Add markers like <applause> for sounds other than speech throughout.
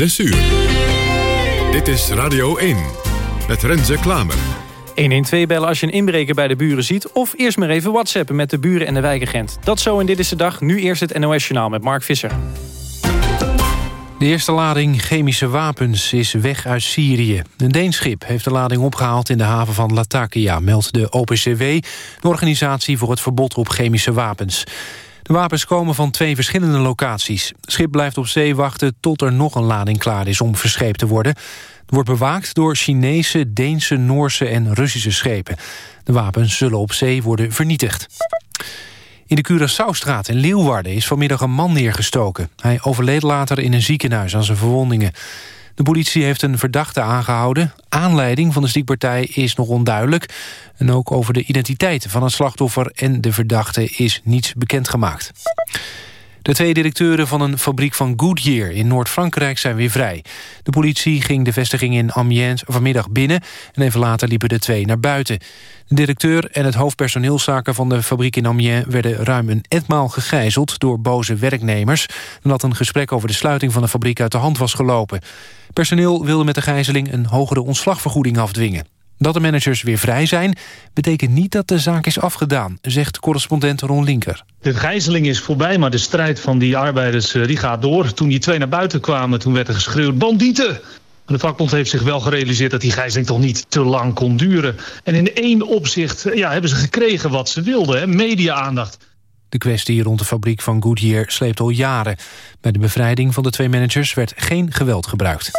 6 uur. Dit is Radio 1 met Renze Klamer. 112 bellen als je een inbreker bij de buren ziet... of eerst maar even whatsappen met de buren en de wijkagent. Dat zo in Dit is de Dag. Nu eerst het NOS-journaal met Mark Visser. De eerste lading chemische wapens is weg uit Syrië. Een Deens schip heeft de lading opgehaald in de haven van Latakia... meldt de OPCW, de organisatie voor het verbod op chemische wapens. De wapens komen van twee verschillende locaties. Schip blijft op zee wachten tot er nog een lading klaar is om verscheept te worden. Het wordt bewaakt door Chinese, Deense, Noorse en Russische schepen. De wapens zullen op zee worden vernietigd. In de Curaçaostraat in Leeuwarden is vanmiddag een man neergestoken. Hij overleed later in een ziekenhuis aan zijn verwondingen. De politie heeft een verdachte aangehouden. Aanleiding van de stiekpartij is nog onduidelijk. En ook over de identiteit van het slachtoffer en de verdachte is niets bekendgemaakt. De twee directeuren van een fabriek van Goodyear in Noord-Frankrijk zijn weer vrij. De politie ging de vestiging in Amiens vanmiddag binnen... en even later liepen de twee naar buiten. De directeur en het hoofdpersoneelszaken van de fabriek in Amiens... werden ruim een etmaal gegijzeld door boze werknemers... nadat een gesprek over de sluiting van de fabriek uit de hand was gelopen. Personeel wilde met de gijzeling een hogere ontslagvergoeding afdwingen. Dat de managers weer vrij zijn, betekent niet dat de zaak is afgedaan, zegt correspondent Ron Linker. De gijzeling is voorbij, maar de strijd van die arbeiders eh, die gaat door. Toen die twee naar buiten kwamen, toen werd er geschreeuwd, bandieten! De vakbond heeft zich wel gerealiseerd dat die gijzeling toch niet te lang kon duren. En in één opzicht eh, ja, hebben ze gekregen wat ze wilden, media-aandacht. De kwestie rond de fabriek van Goodyear sleept al jaren. Bij de bevrijding van de twee managers werd geen geweld gebruikt.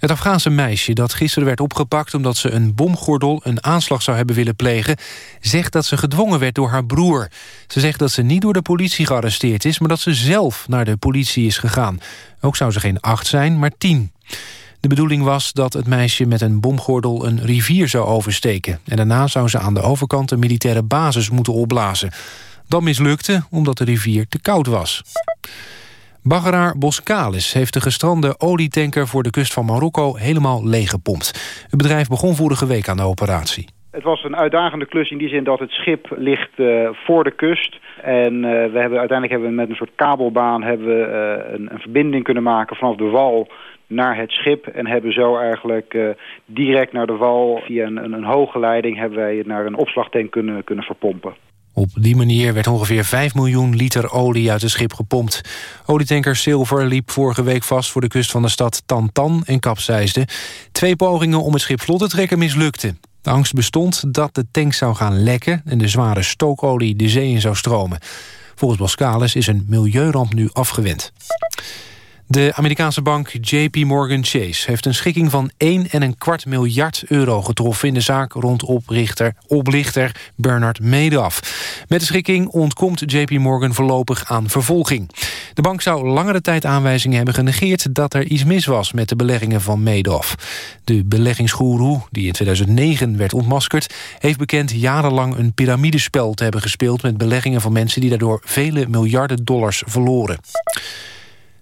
Het Afghaanse meisje dat gisteren werd opgepakt... omdat ze een bomgordel een aanslag zou hebben willen plegen... zegt dat ze gedwongen werd door haar broer. Ze zegt dat ze niet door de politie gearresteerd is... maar dat ze zelf naar de politie is gegaan. Ook zou ze geen acht zijn, maar tien. De bedoeling was dat het meisje met een bomgordel een rivier zou oversteken. En daarna zou ze aan de overkant een militaire basis moeten opblazen. Dat mislukte omdat de rivier te koud was. Baggeraar Boskalis heeft de gestrande olietanker voor de kust van Marokko helemaal leeggepompt. Het bedrijf begon vorige week aan de operatie. Het was een uitdagende klus in die zin dat het schip ligt uh, voor de kust. En uh, we hebben, uiteindelijk hebben we met een soort kabelbaan hebben we, uh, een, een, verbinding kunnen maken vanaf de wal naar het schip. En hebben zo eigenlijk direct naar de wal via een, een, een hoge leiding hebben wij het naar een opslagtank kunnen, kunnen verpompen. Op die manier werd ongeveer 5 miljoen liter olie uit het schip gepompt. Olietanker Silver liep vorige week vast voor de kust van de stad Tantan en kapseisde. Twee pogingen om het schip vlot te trekken mislukten. De angst bestond dat de tank zou gaan lekken... en de zware stookolie de zee in zou stromen. Volgens Boskalis is een milieuramp nu afgewend. De Amerikaanse bank JP Morgan Chase heeft een schikking van 1 en een kwart miljard euro getroffen in de zaak rond oprichter, oplichter Bernard Madoff. Met de schikking ontkomt JP Morgan voorlopig aan vervolging. De bank zou langere tijd aanwijzingen hebben genegeerd dat er iets mis was met de beleggingen van Madoff. De beleggingsgoeroe, die in 2009 werd ontmaskerd, heeft bekend jarenlang een piramidespel te hebben gespeeld met beleggingen van mensen die daardoor vele miljarden dollars verloren.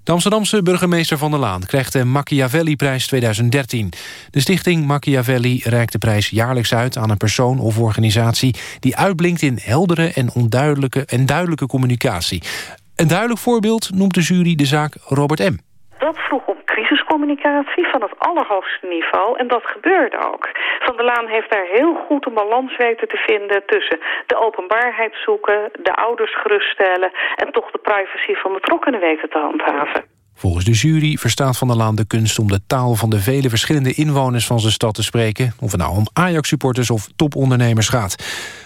De Amsterdamse burgemeester Van der Laan krijgt de Machiavelli-prijs 2013. De stichting Machiavelli reikt de prijs jaarlijks uit aan een persoon of organisatie... die uitblinkt in heldere en onduidelijke en duidelijke communicatie. Een duidelijk voorbeeld noemt de jury de zaak Robert M. Dat vroeg om crisiscommunicatie van het allerhoogste niveau. En dat gebeurde ook. Van der Laan heeft daar heel goed een balans weten te vinden... tussen de openbaarheid zoeken, de ouders geruststellen... en toch de privacy van betrokkenen weten te handhaven. Volgens de jury verstaat Van der Laan de kunst om de taal van de vele verschillende inwoners van zijn stad te spreken. Of het nou om Ajax-supporters of topondernemers gaat.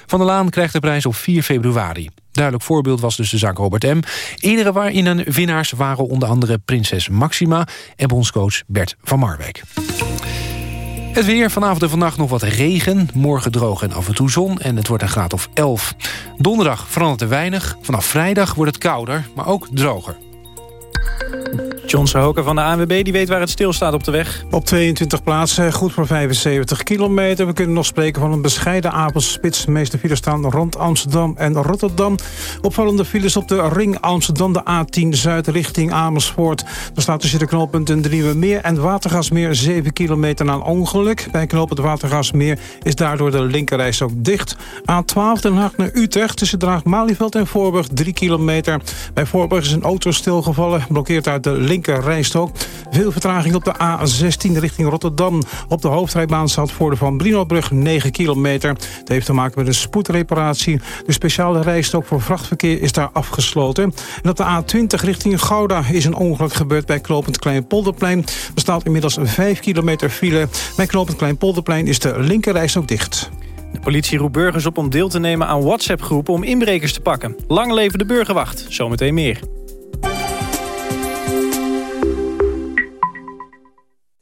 Van der Laan krijgt de prijs op 4 februari. Duidelijk voorbeeld was dus de zaak Robert M. Eerdere waarin een winnaars waren onder andere prinses Maxima... en bondscoach Bert van Marwijk. Het weer, vanavond en vannacht nog wat regen. Morgen droog en af en toe zon en het wordt een graad of 11. Donderdag verandert er weinig. Vanaf vrijdag wordt het kouder, maar ook droger. John Sahoka van de ANWB die weet waar het stilstaat op de weg. Op 22 plaatsen, goed voor 75 kilometer. We kunnen nog spreken van een bescheiden avondspits. De meeste files staan rond Amsterdam en Rotterdam. Opvallende files op de ring Amsterdam, de A10 Zuid richting Amersfoort. Er staat tussen de knooppunten Meer en Watergasmeer 7 kilometer na een ongeluk. Bij knooppunt Watergasmeer is daardoor de linkerreis ook dicht. A12 Den Haag naar Utrecht tussen Draag-Malieveld en Voorburg 3 kilometer. Bij Voorburg is een auto stilgevallen, blokkeert uit de linker linker rijstok. Veel vertraging op de A16 richting Rotterdam. Op de hoofdrijbaan staat voor de Van Brinobrug 9 kilometer. Het heeft te maken met een spoedreparatie. De speciale rijstok voor vrachtverkeer is daar afgesloten. En op de A20 richting Gouda is een ongeluk gebeurd bij Klopend Kleinpolderplein. Er staat inmiddels 5 kilometer file. Bij Klopend Kleinpolderplein is de linker rijstok dicht. De politie roept burgers op om deel te nemen aan WhatsApp-groepen om inbrekers te pakken. Lang leven de burgerwacht. Zometeen meer.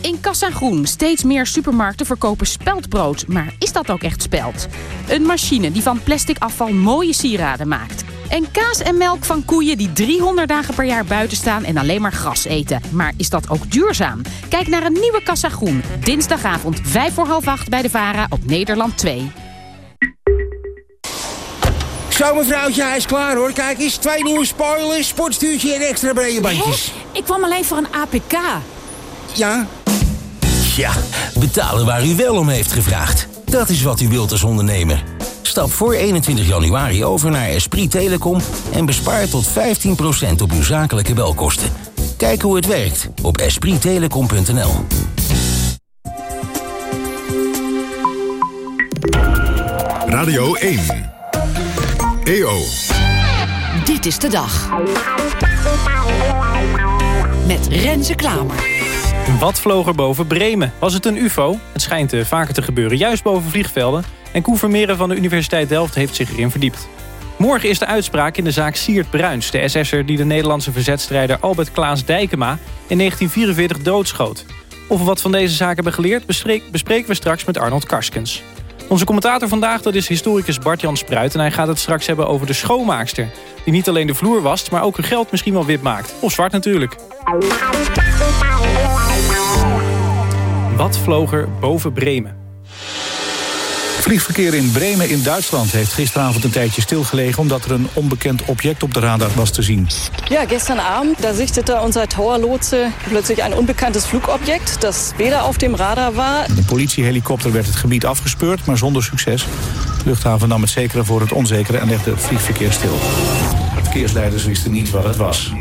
In Kassa Groen steeds meer supermarkten verkopen speldbrood. Maar is dat ook echt speld? Een machine die van plastic afval mooie sieraden maakt. En kaas en melk van koeien die 300 dagen per jaar buiten staan en alleen maar gras eten. Maar is dat ook duurzaam? Kijk naar een nieuwe Kassa Groen. Dinsdagavond 5 voor half 8 bij de VARA op Nederland 2. Zo mevrouwtje, hij is klaar hoor. Kijk eens, twee nieuwe spoilers, sportstuurtje en extra brede bandjes. Ik kwam alleen voor een APK. Ja? Ja, betalen waar u wel om heeft gevraagd. Dat is wat u wilt als ondernemer. Stap voor 21 januari over naar Esprit Telecom en bespaar tot 15% op uw zakelijke belkosten. Kijk hoe het werkt op esprittelecom.nl. Radio 1. EO. Dit is de dag. Met Renze Klamer. Wat vloog er boven Bremen? Was het een ufo? Het schijnt uh, vaker te gebeuren, juist boven vliegvelden. En Koen Vermeeren van de Universiteit Delft heeft zich erin verdiept. Morgen is de uitspraak in de zaak Siert Bruins... de SS'er die de Nederlandse verzetstrijder Albert Klaas Dijkema... in 1944 doodschoot. Of we wat van deze zaak hebben geleerd... bespreken we straks met Arnold Karskens. Onze commentator vandaag dat is historicus Bart-Jan Spruit... en hij gaat het straks hebben over de schoonmaakster... die niet alleen de vloer wast, maar ook hun geld misschien wel wit maakt. Of zwart natuurlijk. Wat vloog er boven Bremen? Vliegverkeer in Bremen in Duitsland heeft gisteravond een tijdje stilgelegen... omdat er een onbekend object op de radar was te zien. Ja, gisteravond da sichtete unser Towerlotse plötzlich ein unbekanntes Flugobjekt... das weder auf dem Radar war. Een politiehelikopter werd het gebied afgespeurd, maar zonder succes. De luchthaven nam het zekere voor het onzekere en legde het vliegverkeer stil. De verkeersleiders wisten niet wat het was.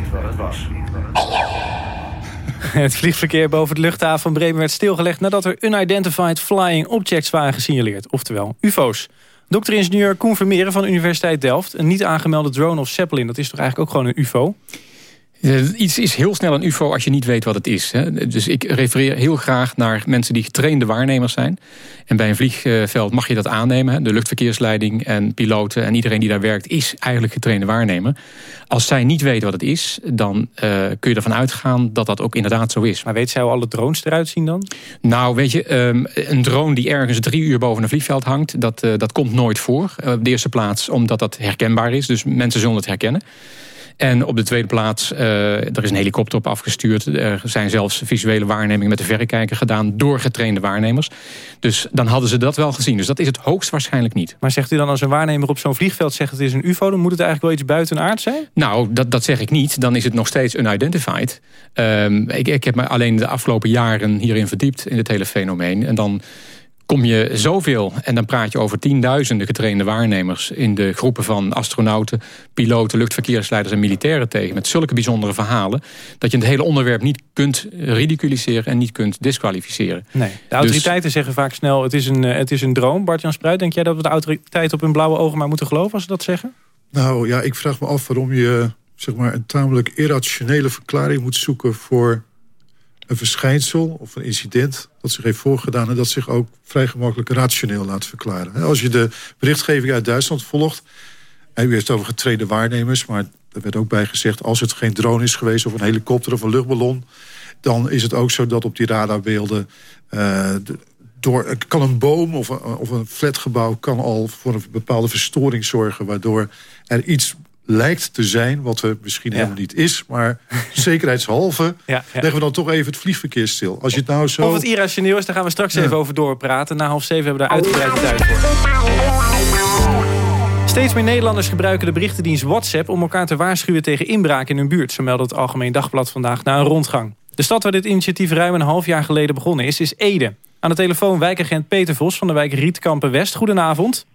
<laughs> Het vliegverkeer boven de luchthaven van Bremen werd stilgelegd... nadat er unidentified flying objects waren gesignaleerd. Oftewel UFO's. Dokter-ingenieur Koen van de Universiteit Delft. Een niet aangemelde drone of Zeppelin, dat is toch eigenlijk ook gewoon een UFO? Uh, iets is heel snel een ufo als je niet weet wat het is. Hè. Dus ik refereer heel graag naar mensen die getrainde waarnemers zijn. En bij een vliegveld mag je dat aannemen. De luchtverkeersleiding en piloten en iedereen die daar werkt... is eigenlijk getrainde waarnemer. Als zij niet weten wat het is, dan uh, kun je ervan uitgaan... dat dat ook inderdaad zo is. Maar weet zij hoe alle drones eruit zien dan? Nou, weet je, um, een drone die ergens drie uur boven een vliegveld hangt... dat, uh, dat komt nooit voor. op de eerste plaats omdat dat herkenbaar is. Dus mensen zullen het herkennen. En op de tweede plaats, uh, er is een helikopter op afgestuurd. Er zijn zelfs visuele waarnemingen met de verrekijker gedaan... door getrainde waarnemers. Dus dan hadden ze dat wel gezien. Dus dat is het hoogstwaarschijnlijk niet. Maar zegt u dan als een waarnemer op zo'n vliegveld zegt het is een ufo... dan moet het eigenlijk wel iets buitenaard zijn? Nou, dat, dat zeg ik niet. Dan is het nog steeds unidentified. Um, ik, ik heb me alleen de afgelopen jaren hierin verdiept... in het hele fenomeen. En dan kom je zoveel, en dan praat je over tienduizenden getrainde waarnemers... in de groepen van astronauten, piloten, luchtverkeersleiders en militairen tegen... met zulke bijzondere verhalen... dat je het hele onderwerp niet kunt ridiculiseren en niet kunt disqualificeren. Nee, de autoriteiten dus, zeggen vaak snel, het is een, het is een droom. Bart-Jan Spruit, denk jij dat we de autoriteiten op hun blauwe ogen maar moeten geloven... als ze dat zeggen? Nou ja, ik vraag me af waarom je zeg maar, een tamelijk irrationele verklaring moet zoeken... voor een verschijnsel of een incident dat zich heeft voorgedaan... en dat zich ook vrij gemakkelijk rationeel laat verklaren. Als je de berichtgeving uit Duitsland volgt... u heeft over getrainde waarnemers... maar er werd ook bij gezegd... als het geen drone is geweest of een helikopter of een luchtballon... dan is het ook zo dat op die radarbeelden... Uh, door, kan een boom of of een flatgebouw kan al voor een bepaalde verstoring zorgen... waardoor er iets lijkt te zijn, wat er misschien helemaal niet is. Maar zekerheidshalve <laughs> ja, leggen we dan toch even het vliegverkeer stil. Als je het nou zo... Of het irrationeel is, daar gaan we straks even over doorpraten. Na half zeven hebben we daar uitgebreid tijd voor. Steeds meer Nederlanders gebruiken de berichtendienst WhatsApp... om elkaar te waarschuwen tegen inbraak in hun buurt. Zo meldt het Algemeen Dagblad vandaag na een rondgang. De stad waar dit initiatief ruim een half jaar geleden begonnen is, is Ede. Aan de telefoon wijkagent Peter Vos van de wijk Rietkampen West. Goedenavond.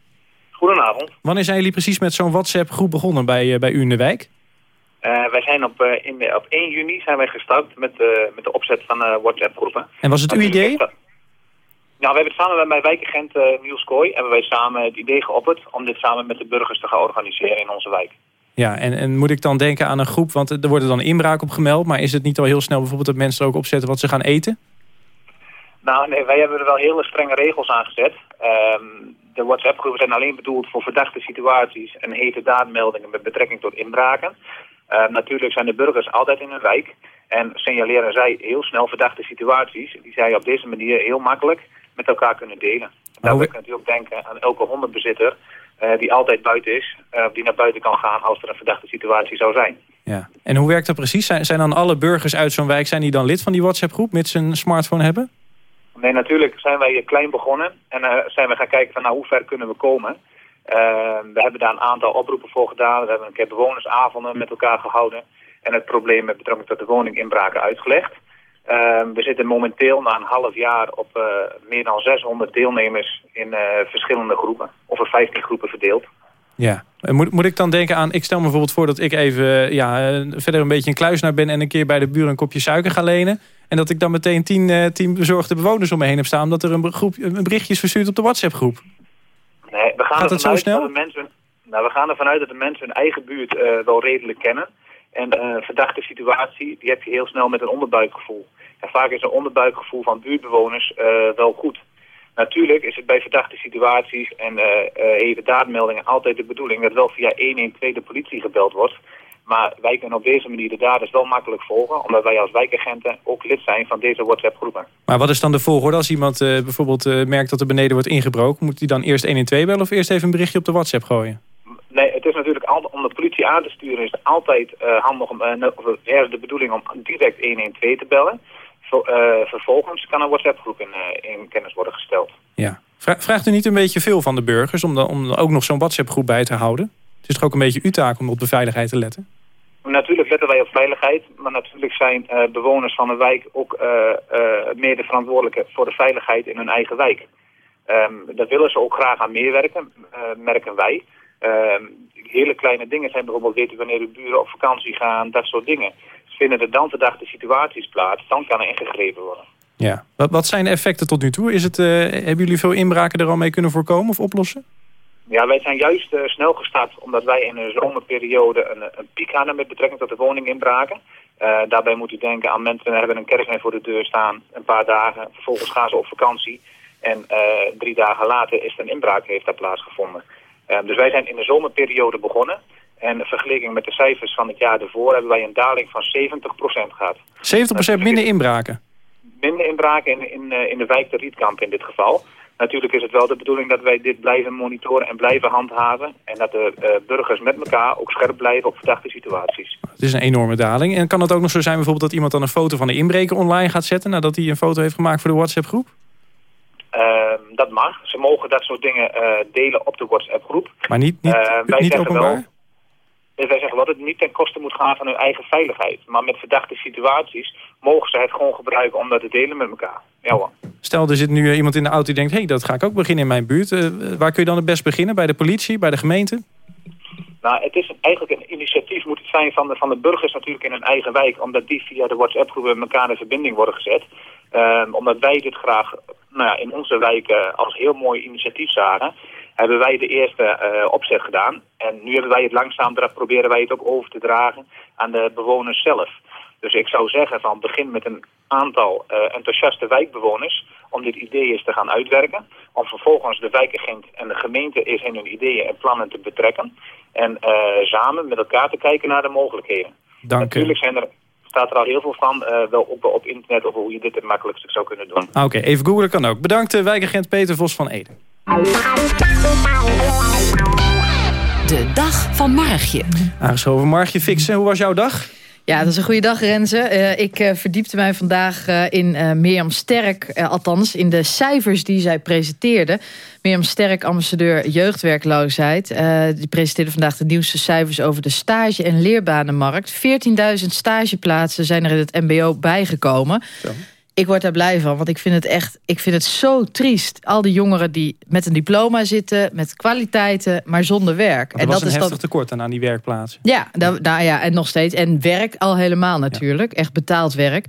Goedenavond. Wanneer zijn jullie precies met zo'n WhatsApp-groep begonnen bij, uh, bij u in de wijk? Uh, wij zijn op, uh, in, op 1 juni zijn wij gestart met, met de opzet van WhatsApp-groepen. En was het uw idee? Nou, we hebben het samen met mijn wijkagent uh, Niels Kooi... hebben wij samen het idee geopperd om dit samen met de burgers te gaan organiseren in onze wijk. Ja, en, en moet ik dan denken aan een groep, want er worden dan inbraak op gemeld... maar is het niet al heel snel bijvoorbeeld dat mensen er ook opzetten wat ze gaan eten? Nou, nee, wij hebben er wel hele strenge regels aan gezet. Um, de WhatsApp-groepen zijn alleen bedoeld voor verdachte situaties... en hete daadmeldingen met betrekking tot inbraken. Uh, natuurlijk zijn de burgers altijd in hun wijk... en signaleren zij heel snel verdachte situaties... die zij op deze manier heel makkelijk met elkaar kunnen delen. Daarbij kunt u ook denken aan elke hondenbezitter uh, die altijd buiten is, uh, die naar buiten kan gaan als er een verdachte situatie zou zijn. Ja. En hoe werkt dat precies? Zijn, zijn dan alle burgers uit zo'n wijk zijn die dan lid van die WhatsApp-groep, mits ze een smartphone hebben? Nee, natuurlijk zijn wij klein begonnen en uh, zijn we gaan kijken van nou, hoe ver kunnen we komen. we hebben daar een aantal oproepen voor gedaan. We hebben een keer bewonersavonden met elkaar gehouden en het probleem met betrekking tot de woninginbraken uitgelegd. Uh, we zitten momenteel na een half jaar op meer dan 600 deelnemers in verschillende groepen. Of er 15 groepen verdeeld. Ja, moet, moet ik dan denken aan... Ik stel me bijvoorbeeld voor dat ik even ja, verder een beetje een kluisnaar ben... en een keer bij de buren een kopje suiker ga lenen. En dat ik dan meteen tien, tien bezorgde bewoners om me heen heb staan... omdat er een, groep, een berichtje is verstuurd op de WhatsApp-groep. Nee, we gaan Gaat het zo snel? Dat de mensen, nou, we gaan ervan uit dat de mensen hun eigen buurt wel redelijk kennen... En een verdachte situatie, die heb je heel snel met een onderbuikgevoel. En vaak is een onderbuikgevoel van buurtbewoners uh, wel goed. Natuurlijk is het bij verdachte situaties en uh, uh, even daadmeldingen altijd de bedoeling dat wel via 112 de politie gebeld wordt. Maar wij kunnen op deze manier de daders wel makkelijk volgen, omdat wij als wijkagenten ook lid zijn van deze WhatsApp-groepen. Maar wat is dan de volgorde als iemand bijvoorbeeld merkt dat er beneden wordt ingebroken? Moet hij dan eerst 112 bellen of eerst even een berichtje op de WhatsApp gooien? Nee, het is natuurlijk altijd, om de politie aan te sturen is het altijd uh, handig om, of de bedoeling om direct 112 te bellen. Uh, vervolgens kan een WhatsApp-groep in, in, kennis worden gesteld. Ja. Vraagt u niet een beetje veel van de burgers om, de, om ook nog zo'n WhatsApp-groep bij te houden? Het is toch ook een beetje uw taak om op de veiligheid te letten? Natuurlijk letten wij op veiligheid, maar natuurlijk zijn bewoners van een wijk ook meer de verantwoordelijke voor de veiligheid in hun eigen wijk. Um, daar willen ze ook graag aan meewerken, merken wij. Uh, hele kleine dingen zijn bijvoorbeeld weten wanneer de buren op vakantie gaan, dat soort dingen. Vinden er dan verdachte situaties plaats, dan kan er ingegrepen worden. Ja. Wat, wat zijn de effecten tot nu toe? Is het, uh, hebben jullie veel inbraken er al mee kunnen voorkomen of oplossen? Ja, wij zijn juist uh, snel gestart omdat wij in een zomerperiode een, een piek hadden met betrekking tot de woninginbraken. Uh, daarbij moet u denken aan mensen die hebben een kerkmeer voor de deur staan, een paar dagen. Vervolgens gaan ze op vakantie en drie dagen later is er een inbraak heeft daar plaatsgevonden. Dus wij zijn in de zomerperiode begonnen. En vergeleken met de cijfers van het jaar ervoor hebben wij een daling van 70% gehad. 70% minder inbraken? Minder inbraken in, in, in de wijk de Rietkamp in dit geval. Natuurlijk is het wel de bedoeling dat wij dit blijven monitoren en blijven handhaven. En dat de uh, burgers met elkaar ook scherp blijven op verdachte situaties. Het is een enorme daling. En kan het ook nog zo zijn bijvoorbeeld dat iemand dan een foto van de inbreker online gaat zetten... nadat hij een foto heeft gemaakt voor de WhatsApp-groep? Uh, dat mag. Ze mogen dat soort dingen uh, delen op de WhatsApp-groep. Maar niet, niet, wij niet openbaar? Wel, wij zeggen wel dat het niet ten koste moet gaan van hun eigen veiligheid. Maar met verdachte situaties mogen ze het gewoon gebruiken om dat te delen met elkaar. Ja, hoor. Stel, er zit nu iemand in de auto die denkt... hé, hey, dat ga ik ook beginnen in mijn buurt. waar kun je dan het best beginnen? Bij de politie, bij de gemeente? Nou, het is eigenlijk een initiatief moet het zijn van de, van de burgers natuurlijk in hun eigen wijk. Omdat die via de WhatsApp-groepen met elkaar in verbinding worden gezet. Um, omdat wij dit graag nou ja, in onze wijk uh, als heel mooi initiatief zagen, hebben wij de eerste uh, opzet gedaan. En nu hebben wij het langzaam, proberen wij het ook over te dragen aan de bewoners zelf. Dus ik zou zeggen van begin met een aantal uh, enthousiaste wijkbewoners om dit idee eens te gaan uitwerken. Om vervolgens de wijkagent en de gemeente eens in hun ideeën en plannen te betrekken. En samen met elkaar te kijken naar de mogelijkheden. Dank Natuurlijk zijn er staat er al heel veel van, uh, wel op, op internet over hoe je dit het makkelijkst zou kunnen doen. Oké, okay, even googlen kan ook. Bedankt wijkagent Peter Vos van Ede. De dag van Margje. Aangeschoven Margje Fixen, hoe was jouw dag? Ja, dat is een goede dag, Renze. Uh, ik uh, verdiepte mij vandaag uh, in Mirjam Sterk, althans in de cijfers die zij presenteerde. Mirjam Sterk, ambassadeur jeugdwerkloosheid. die presenteerde vandaag de nieuwste cijfers over de stage- en leerbanenmarkt. 14.000 stageplaatsen zijn er in het mbo bijgekomen. Zo ik word daar blij van, want ik vind het echt, ik vind het zo triest. Al die jongeren die met een diploma zitten, met kwaliteiten, maar zonder werk. en dat is heftig tekort aan die werkplaatsen. Ja, nou, nou ja, en nog steeds. En werk al helemaal natuurlijk, echt betaald werk.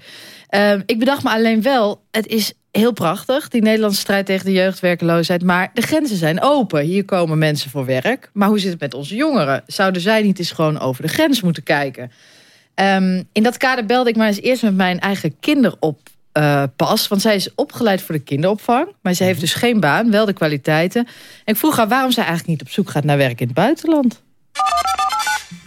Uh, ik bedacht me alleen wel, het is heel prachtig, die Nederlandse strijd tegen de jeugdwerkeloosheid. Maar de grenzen zijn open. Hier komen mensen voor werk. Maar hoe zit het met onze jongeren? Zouden zij niet eens gewoon over de grens moeten kijken? Um, in dat kader belde ik maar eens eerst met mijn eigen kinderop uh, pas. Want zij is opgeleid voor de kinderopvang. Maar ze heeft dus geen baan, wel de kwaliteiten. En ik vroeg haar waarom zij eigenlijk niet op zoek gaat naar werk in het buitenland.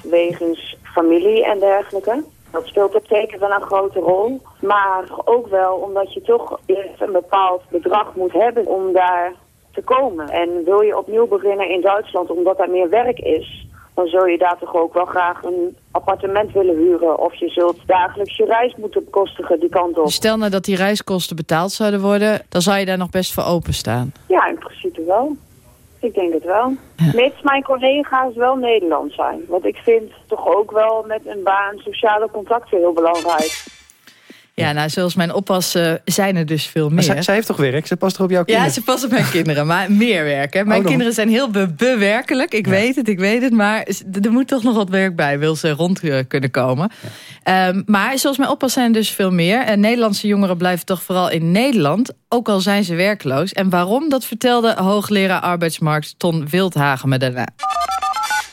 Wegens familie en dergelijke. Dat speelt op zeker wel een grote rol. Maar ook wel omdat je toch eerst een bepaald bedrag moet hebben om daar te komen. En wil je opnieuw beginnen in Duitsland omdat daar meer werk is dan zul je daar toch ook wel graag een appartement willen huren. Of je zult dagelijks je reis moeten bekostigen die kant op. Stel nou dat die reiskosten betaald zouden worden, dan zou je daar nog best voor openstaan. Ja, in principe wel. Ik denk het wel. Ja. Mits mijn collega's wel Nederlands zijn. Want ik vind toch ook wel met een baan sociale contacten heel belangrijk. Ja, nou, zoals mijn oppassen zijn er dus veel meer. zij, heeft toch werk? Ze past toch op jouw kinderen? Ja, ze past op mijn kinderen, maar meer werk. Hè? Mijn oh, kinderen zijn heel be bewerkelijk. Ik weet het, ik weet het. Maar er moet toch nog wat werk bij, wil ze rond eh, kunnen komen. Um, maar zoals mijn oppas zijn er dus veel meer. En Nederlandse jongeren blijven toch vooral in Nederland. Ook al zijn ze werkloos. En waarom, dat vertelde hoogleraar arbeidsmarkt Ton Wildhagen me daarna.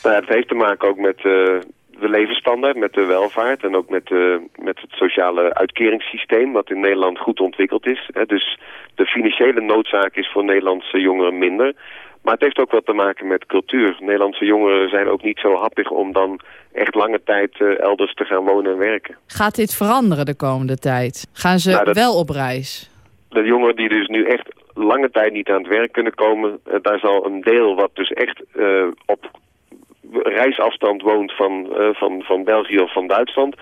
Nou, het heeft te maken ook met... Uh de levensstandaard, met de welvaart en ook met, de, met het sociale uitkeringssysteem wat in Nederland goed ontwikkeld is. Dus de financiële noodzaak is voor Nederlandse jongeren minder. Maar het heeft ook wat te maken met cultuur. Nederlandse jongeren zijn ook niet zo happig om dan echt lange tijd eh, elders te gaan wonen en werken. Gaat dit veranderen de komende tijd? Gaan ze nou, wel op reis? De jongeren die dus nu echt lange tijd niet aan het werk kunnen komen... Uh, daar zal een deel wat dus echt uh, op reisafstand woont van, uh, van, van België of van Duitsland...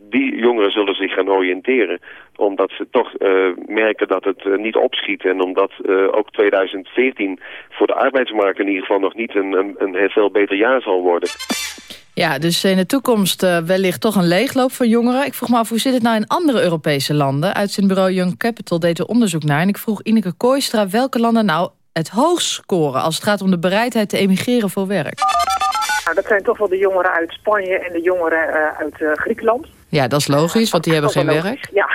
die jongeren zullen zich gaan oriënteren. Omdat ze toch uh, merken dat het uh, niet opschiet. En omdat ook 2014 voor de arbeidsmarkt in ieder geval nog niet een, een, een heel veel beter jaar zal worden. Ja, dus in de toekomst wellicht toch een leegloop voor jongeren. Ik vroeg me af, hoe zit het nou in andere Europese landen? Uit zijn bureau Young Capital deed er onderzoek naar. En ik vroeg Ineke Kooistra welke landen nou het hoogst scoren... als het gaat om de bereidheid te emigreren voor werk. Nou, dat zijn toch wel de jongeren uit Spanje en de jongeren uh, uit uh, Griekenland. Ja, dat is logisch, want die hebben geen werk. Ja.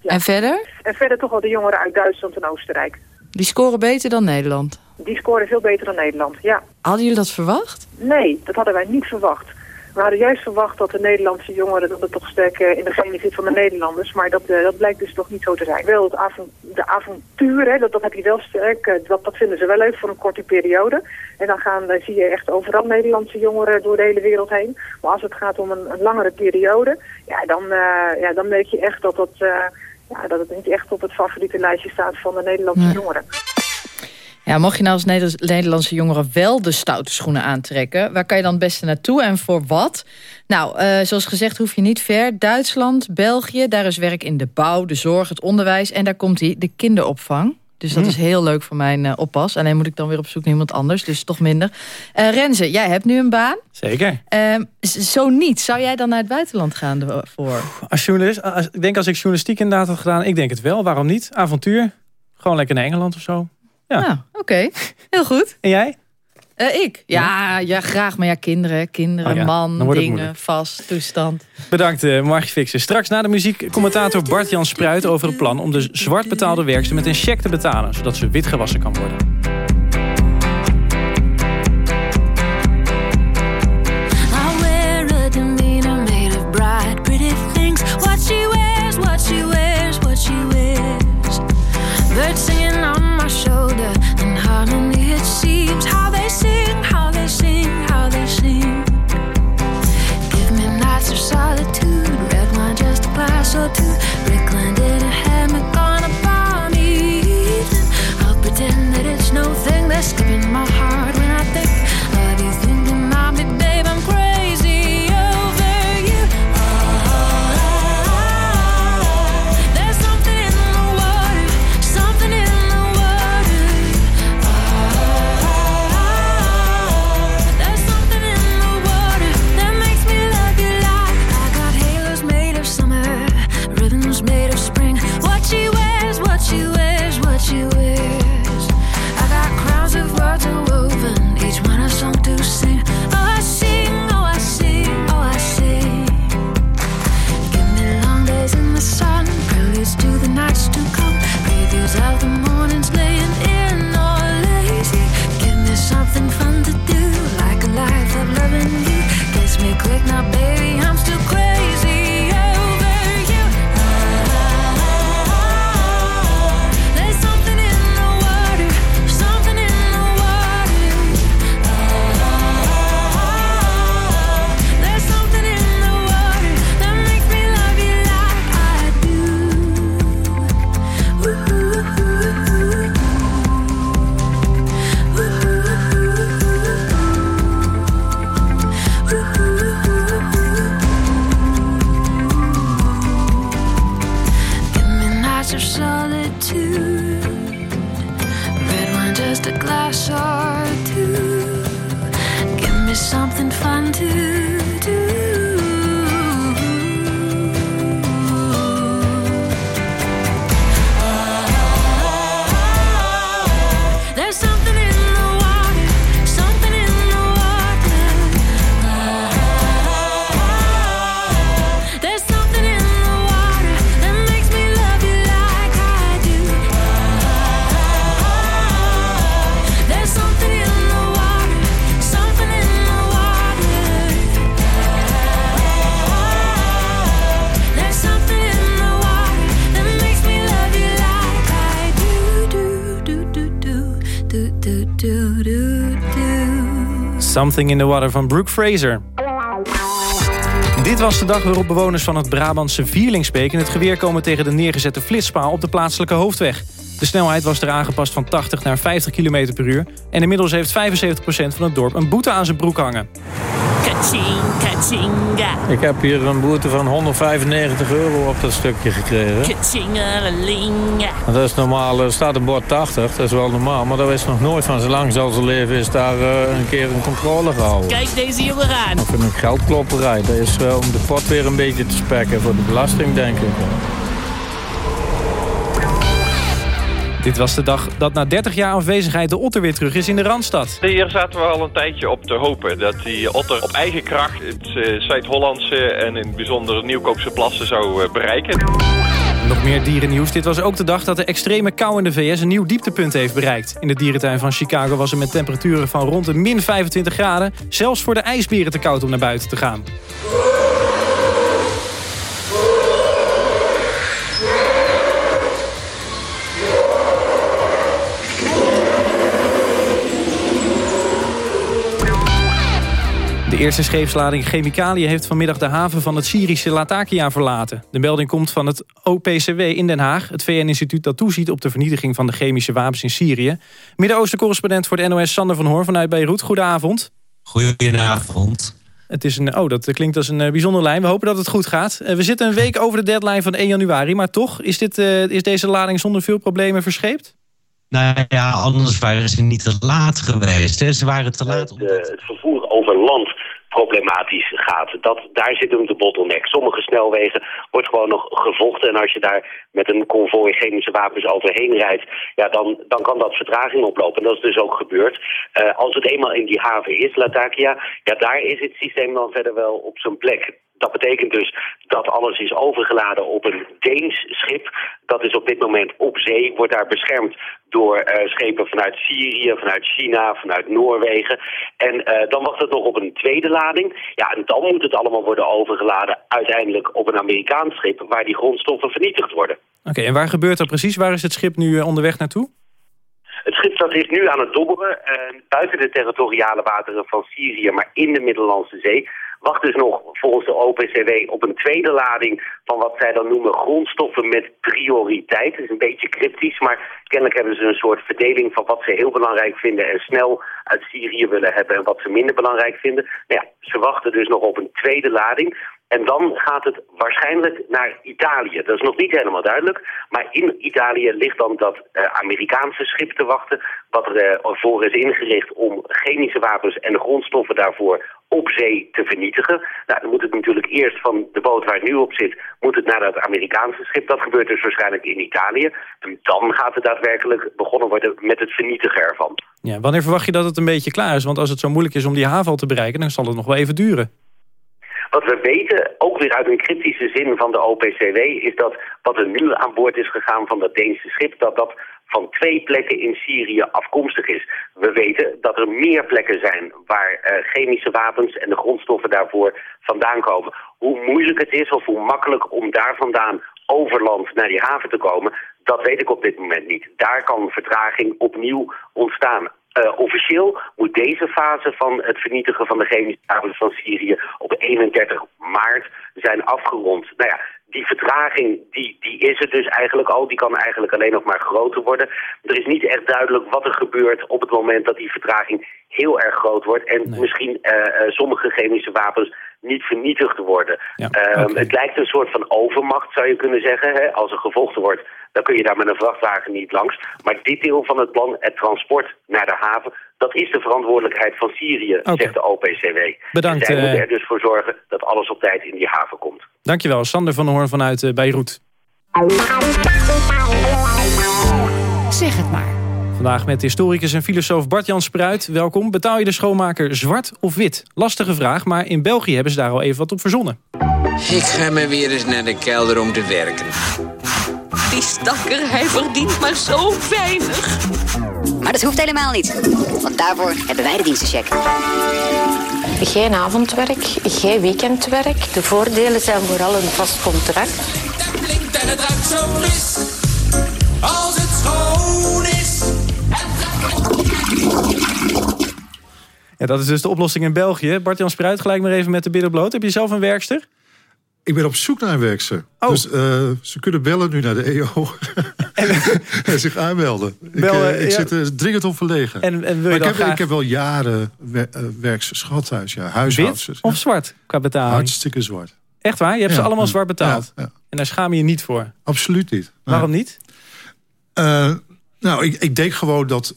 ja. En verder? En verder toch wel de jongeren uit Duitsland en Oostenrijk. Die scoren beter dan Nederland? Die scoren veel beter dan Nederland, ja. Hadden jullie dat verwacht? Nee, dat hadden wij niet verwacht. We hadden juist verwacht dat de Nederlandse jongeren dat het toch sterk uh, in de genen zit van de Nederlanders. Maar dat, uh, dat blijkt dus toch niet zo te zijn. Wel het avont de avontuur, hè, dat, dat heb je wel sterk. Uh, dat, dat vinden ze wel leuk voor een korte periode. En dan, gaan, dan zie je echt overal Nederlandse jongeren door de hele wereld heen. Maar als het gaat om een, een langere periode, ja, dan, ja, dan merk je echt dat, dat, ja, dat het niet echt op het favoriete lijstje staat van de Nederlandse nee. jongeren. Ja, mocht je nou als Nederlandse jongeren wel de stoute schoenen aantrekken... waar kan je dan het beste naartoe en voor wat? Nou, uh, zoals gezegd hoef je niet ver. Duitsland, België, daar is werk in de bouw, de zorg, het onderwijs... en daar komt hij, de kinderopvang. Dus dat mm. is heel leuk voor mijn uh, oppas. Alleen moet ik dan weer op zoek naar iemand anders, dus toch minder. Uh, Renze, jij hebt nu een baan. Zeker. Ehm, zo niet. Zou jij dan naar het buitenland gaan voor? Als journalist, als, ik denk als ik journalistiek inderdaad had gedaan... ik denk het wel, waarom niet? Avontuur. Gewoon lekker naar Engeland of zo. Ja. Nou, oké. Heel goed. En jij? Uh, ik? Ja, ja, graag. Maar ja, kinderen, kinderen, oh ja, man, dingen, vast, toestand. Bedankt, uh, Margie Fixen. Straks na de muziek commentator Bart-Jan Spruit over het plan... om de zwart betaalde werkster met een cheque te betalen... zodat ze wit gewassen kan worden. so too Something in the Water van Brooke Fraser. Dit was de dag waarop bewoners van het Brabantse Vierlingsbeek... in het geweer komen tegen de neergezette flitspaal op de plaatselijke hoofdweg. De snelheid was er aangepast van 80 naar 50 km per uur... en inmiddels heeft 75% van het dorp een boete aan zijn broek hangen. Ik heb hier een boete van 195 euro op dat stukje gekregen. Dat is normaal, er staat een bord 80, dat is wel normaal. Maar dat is nog nooit van zo lang zal ze leven is daar eh, een keer een controle gehouden. Kijk deze jongen aan. Of een geldklopperij, dat is eh, om de pot weer een beetje te spekken voor de belasting denk ik. Dit was de dag dat na 30 jaar afwezigheid de otter weer terug is in de Randstad. Hier zaten we al een tijdje op te hopen. Dat die otter op eigen kracht het eh, Zuid-Hollandse en in het bijzonder het Nieuwkoopse plassen zou eh, bereiken. Nog meer dierennieuws. Dit was ook de dag dat de extreme kou in de VS een nieuw dieptepunt heeft bereikt. In de dierentuin van Chicago was het met temperaturen van rond de min 25 graden... zelfs voor de ijsberen te koud om naar buiten te gaan. Eerste scheepslading chemicaliën heeft vanmiddag de haven van het Syrische Latakia verlaten. De melding komt van het OPCW in Den Haag, het VN-instituut dat toeziet op de vernietiging van de chemische wapens in Syrië. Midden-Oosten-correspondent voor de NOS Sander van Hoor vanuit Beirut. Goedenavond. Goedenavond. Het is een, oh, dat klinkt als een eh, bijzonder lijn. We hopen dat het goed gaat. Eh, We zitten een week over de deadline van 1 januari, maar toch is, dit, eh, is deze lading zonder veel problemen verscheept? Nou ja, anders waren ze niet te laat geweest. Hè. Ze waren te laat. het, eh, het vervoer over land problematisch gaat. Dat, daar zit hem de bottleneck. Sommige snelwegen wordt gewoon nog gevochten. En als je daar met een konvooi chemische wapens overheen rijdt... Ja, dan, dan kan dat vertraging oplopen. En dat is dus ook gebeurd. Eh, als het eenmaal in die haven is, Latakia... ja, daar is het systeem dan verder wel op zijn plek. Dat betekent dus dat alles is overgeladen op een Deens schip. Dat is op dit moment op zee, wordt daar beschermd door eh, schepen vanuit Syrië, vanuit China, vanuit Noorwegen. En eh, dan wacht het nog op een tweede lading. Ja, en dan moet het allemaal worden overgeladen uiteindelijk op een Amerikaans schip... waar die grondstoffen vernietigd worden. Oké, en waar gebeurt dat precies? Waar is het schip nu eh, onderweg naartoe? Het schip dat is nu aan het dobberen, buiten de territoriale wateren van Syrië, maar in de Middellandse Zee. Wacht dus nog volgens de OPCW op een tweede lading van wat zij dan noemen grondstoffen met prioriteit. Dat is een beetje cryptisch, maar kennelijk hebben ze een soort verdeling van wat ze heel belangrijk vinden en snel uit Syrië willen hebben en wat ze minder belangrijk vinden. Nou ja, ze wachten dus nog op een tweede lading. En dan gaat het waarschijnlijk naar Italië. Dat is nog niet helemaal duidelijk. Maar in Italië ligt dan dat eh, Amerikaanse schip te wachten... wat ervoor is ingericht om chemische wapens en de grondstoffen daarvoor op zee te vernietigen. Nou, dan moet het natuurlijk eerst van de boot waar het nu op zit... moet het naar dat Amerikaanse schip. Dat gebeurt dus waarschijnlijk in Italië. En dan gaat het daadwerkelijk begonnen worden met het vernietigen ervan. Ja, wanneer verwacht je dat het een beetje klaar is? Want als het zo moeilijk is om die haven al te bereiken... dan zal het nog wel even duren. Wat we weten, ook weer uit een kritische zin van de OPCW... is dat wat er nu aan boord is gegaan van dat Deense schip... dat dat van twee plekken in Syrië afkomstig is. We weten dat er meer plekken zijn waar uh, chemische wapens en de grondstoffen daarvoor vandaan komen. Hoe moeilijk het is of hoe makkelijk om daar vandaan over land naar die haven te komen... dat weet ik op dit moment niet. Daar kan vertraging opnieuw ontstaan. Uh, officieel moet deze fase van het vernietigen van de chemische wapens van Syrië op 31 maart zijn afgerond. Nou ja, die vertraging die, die is er dus eigenlijk al. Die kan eigenlijk alleen nog maar groter worden. Er is niet echt duidelijk wat er gebeurt op het moment dat die vertraging heel erg groot wordt. En nee. misschien uh, uh, sommige chemische wapens niet vernietigd worden. Ja, um, okay. Het lijkt een soort van overmacht, zou je kunnen zeggen. Hè? Als er gevochten wordt, dan kun je daar met een vrachtwagen niet langs. Maar dit deel van het plan, het transport naar de haven... Dat is de verantwoordelijkheid van Syrië, zegt de OPCW. Bedankt, Zij eh, moeten er dus voor zorgen dat alles op tijd in die haven komt. Dankjewel, Sander van der Hoorn vanuit eh, Beirut. Zeg het maar. Vandaag met historicus en filosoof Bart-Jan Spruit. Welkom. Betaal je de schoonmaker zwart of wit? Lastige vraag, maar in België hebben ze daar al even wat op verzonnen. Ik ga maar weer eens naar de kelder om te werken. Die stakker, hij verdient maar zo weinig. Maar dat hoeft helemaal niet. Want daarvoor hebben wij de dienstencheck. Geen avondwerk, geen weekendwerk. De voordelen zijn vooral een vast contract. En het ruikt zo fris als het schoon is. Ja, dat is dus de oplossing in België. Bart-Jan Spruit, gelijk maar even met de billen bloot. Heb je zelf een werkster? Ik ben op zoek naar een werkster. Oh. Dus eh, ze kunnen bellen nu naar de EO. <laughs> en zich aanmelden. Bellen, ik eh, ik ja. zit er dringend op verlegen. En, en wil je Maar ik, heb, graag ik heb wel jaren wer, eh, werksters gehad thuis. Ja, huishoudsters. of zwart qua betaling? Hartstikke zwart. Echt waar? Je hebt ze allemaal zwart betaald? ja. En daar schaam je je niet voor? Absoluut niet. Waarom niet? Nou, ik, ik denk gewoon dat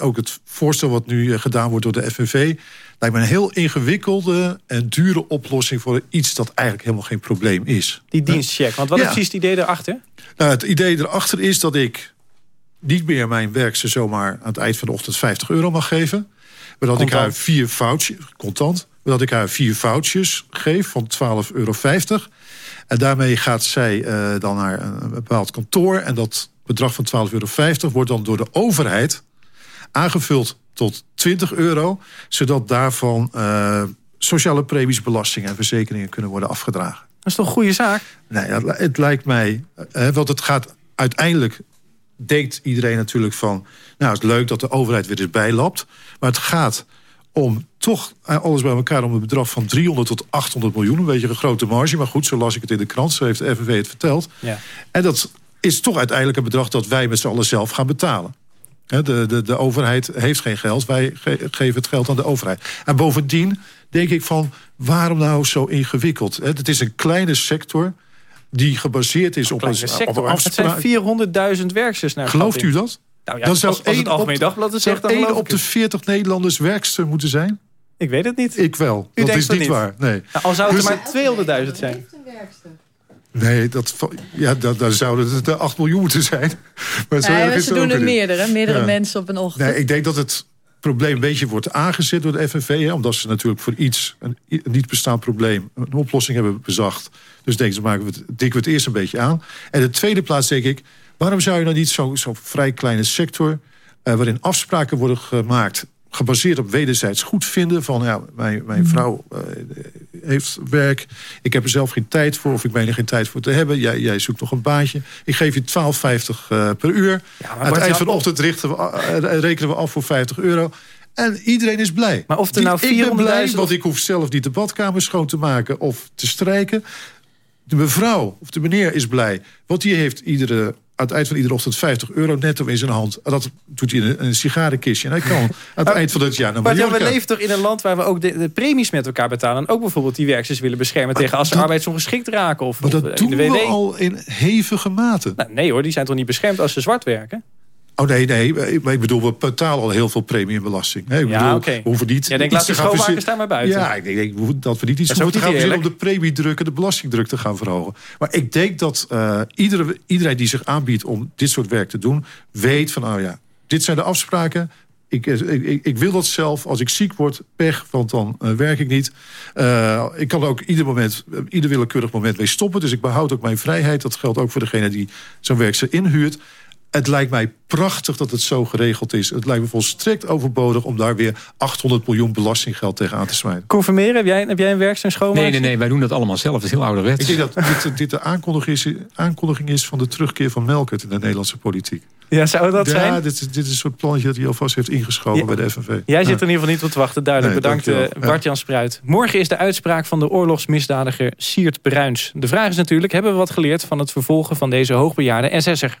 ook het voorstel wat nu gedaan wordt door de FNV... lijkt me een heel ingewikkelde en dure oplossing... voor iets dat eigenlijk helemaal geen probleem is. Die dienstcheck. Want wat Ja. is precies het idee erachter? Nou, het idee erachter is dat ik niet meer mijn werkster zomaar... aan het eind van de ochtend 50 euro mag geven. Maar dat ik haar vier foutjes... Contant. Maar dat ik haar vier foutjes geef van 12,50 euro. En daarmee gaat zij eh, dan naar een bepaald kantoor... en dat bedrag van 12,50 euro wordt dan door de overheid aangevuld tot 20 euro... zodat daarvan eh, sociale premies, belastingen en verzekeringen kunnen worden afgedragen. Dat is toch een goede zaak? Nee, het, li- het lijkt mij... eh, want het gaat uiteindelijk... denkt iedereen natuurlijk van... nou, het is leuk dat de overheid weer eens bijlapt. Maar het gaat om toch eh, alles bij elkaar... om een bedrag van 300 tot 800 miljoen. Een beetje een grote marge. Maar goed, zo las ik het in de krant. Zo heeft de FNV het verteld. Ja. En dat is toch uiteindelijk een bedrag... dat wij met z'n allen zelf gaan betalen. Hè, De, de, de overheid heeft geen geld. Wij ge- geven het geld aan de overheid. En bovendien denk ik van... waarom nou zo ingewikkeld? Hè, Het is een kleine sector die gebaseerd is op een, op een Het afspraak. zijn 400.000 werkers naar Gelooft schatting. u dat? Nou ja, dan zou als het één Algemeen op, Dagblad het zou zegt, dan één op de het. 40 Nederlanders werkster moeten zijn? Ik weet het niet. Ik wel. U dat denkt is niet, niet? waar. Nee. Nou, al zou het Dus- er maar 200.000 zijn. Nee, dat, ja, dat, dan zouden het er 8 miljoen moeten zijn. <laughs> Maar zo ze het doen er niet. meerdere, meerdere Ja. mensen op een ochtend. Nee, ik denk dat het probleem een beetje wordt aangezet door de FNV. Hè, omdat ze natuurlijk voor iets, een, niet bestaand probleem... een oplossing hebben bezacht. Dus denken ze, maken we het, dikken we het eerst een beetje aan. En de tweede plaats denk ik... waarom zou je nou niet zo'n zo vrij kleine sector... eh, waarin afspraken worden gemaakt... gebaseerd op wederzijds goed vinden... van ja, mijn, mijn vrouw eh, heeft werk, ik heb er zelf geen tijd voor... of ik ben er geen tijd voor te hebben. Jij, jij zoekt nog een baantje. Ik geef je 12,50 eh, per uur. Aan het eind ja, van de ochtend richten we, eh, rekenen we af voor 50 euro. En iedereen is blij. Maar of er nou Ik ben blij, 400.000 want ik hoef zelf niet de badkamer schoon te maken... of te strijken. De mevrouw of de meneer is blij. Want die heeft iedere, aan het eind van iedere ochtend 50 euro netto in zijn hand. Dat doet hij in een, sigarenkistje. En hij kan <laughs> aan het eind van het jaar naar Maar ja, Mallorca. we leven toch in een land waar we ook de, de premies met elkaar betalen. En ook bijvoorbeeld die werkers willen beschermen tegen als ze arbeidsongeschikt raken. Of, Maar dat doen de we al in hevige mate. Nou, nee hoor, die zijn toch niet beschermd als ze zwart werken? Oh nee, nee, maar ik bedoel, we betalen al heel veel premie en belasting. Nee, ik Ja, bedoel, oké. we hoeven niet... Jij denkt, iets laat gaan schoonmakers daar maar buiten. Ja, ik denk, dat we niet iets ook gaan verzinnen om de premiedruk en de belastingdruk te gaan verhogen. Maar ik denk dat eh, iedere, iedereen die zich aanbiedt om dit soort werk te doen, weet van, oh ja, dit zijn de afspraken. Ik, ik, ik, ik wil dat zelf. Als ik ziek word, pech, want dan eh, werk ik niet. Eh, ik kan ook ieder moment, eh, ieder willekeurig moment mee stoppen. Dus ik behoud ook mijn vrijheid. Dat geldt ook voor degene die zo'n werkster inhuurt. Het lijkt mij prachtig dat het zo geregeld is. Het lijkt me volstrekt overbodig om daar weer 800 miljoen belastinggeld tegen aan te smijten. Vermeer, heb jij, heb jij een werkster en schoonmaker? Nee, nee, nee, wij doen dat allemaal zelf. Dat is heel ouderwets. Ik denk dat dit, dit de aankondiging is, aankondiging is van de terugkeer van Melkert in de Nederlandse politiek. Ja, zou dat ja, zijn? Dit, is- dit is een soort plannetje dat hij alvast heeft ingeschoven Ja. bij de FNV. Jij Ja. zit er in ieder geval niet op te wachten. Duidelijk. Nee, Bedankt eh, Bart-Jan Spruit. Morgen is de uitspraak van de oorlogsmisdadiger Siert Bruins. De vraag is natuurlijk, hebben we wat geleerd van het vervolgen van deze hoogbejaarde SS'er?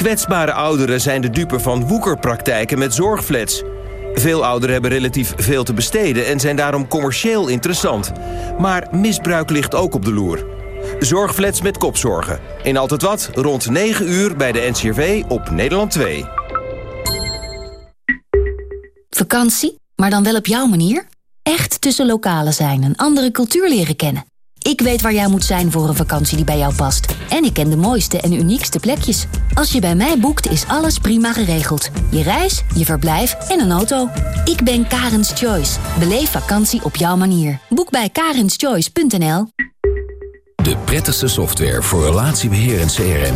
Kwetsbare ouderen zijn de dupe van woekerpraktijken met zorgflats. Veel ouderen hebben relatief veel te besteden en zijn daarom commercieel interessant. Maar misbruik ligt ook op de loer. Zorgflats met kopzorgen. In Altijd Wat, rond 9 uur bij de NCRV op Nederland 2. Vakantie, maar dan wel op jouw manier? Echt tussen lokalen zijn en andere cultuur leren kennen. Ik weet waar jij moet zijn voor een vakantie die bij jou past. En ik ken de mooiste en uniekste plekjes. Als je bij mij boekt, is alles prima geregeld. Je reis, je verblijf en een auto. Ik ben Karens Choice. Beleef vakantie op jouw manier. Boek bij karenschoice.nl De prettigste software voor relatiebeheer en CRM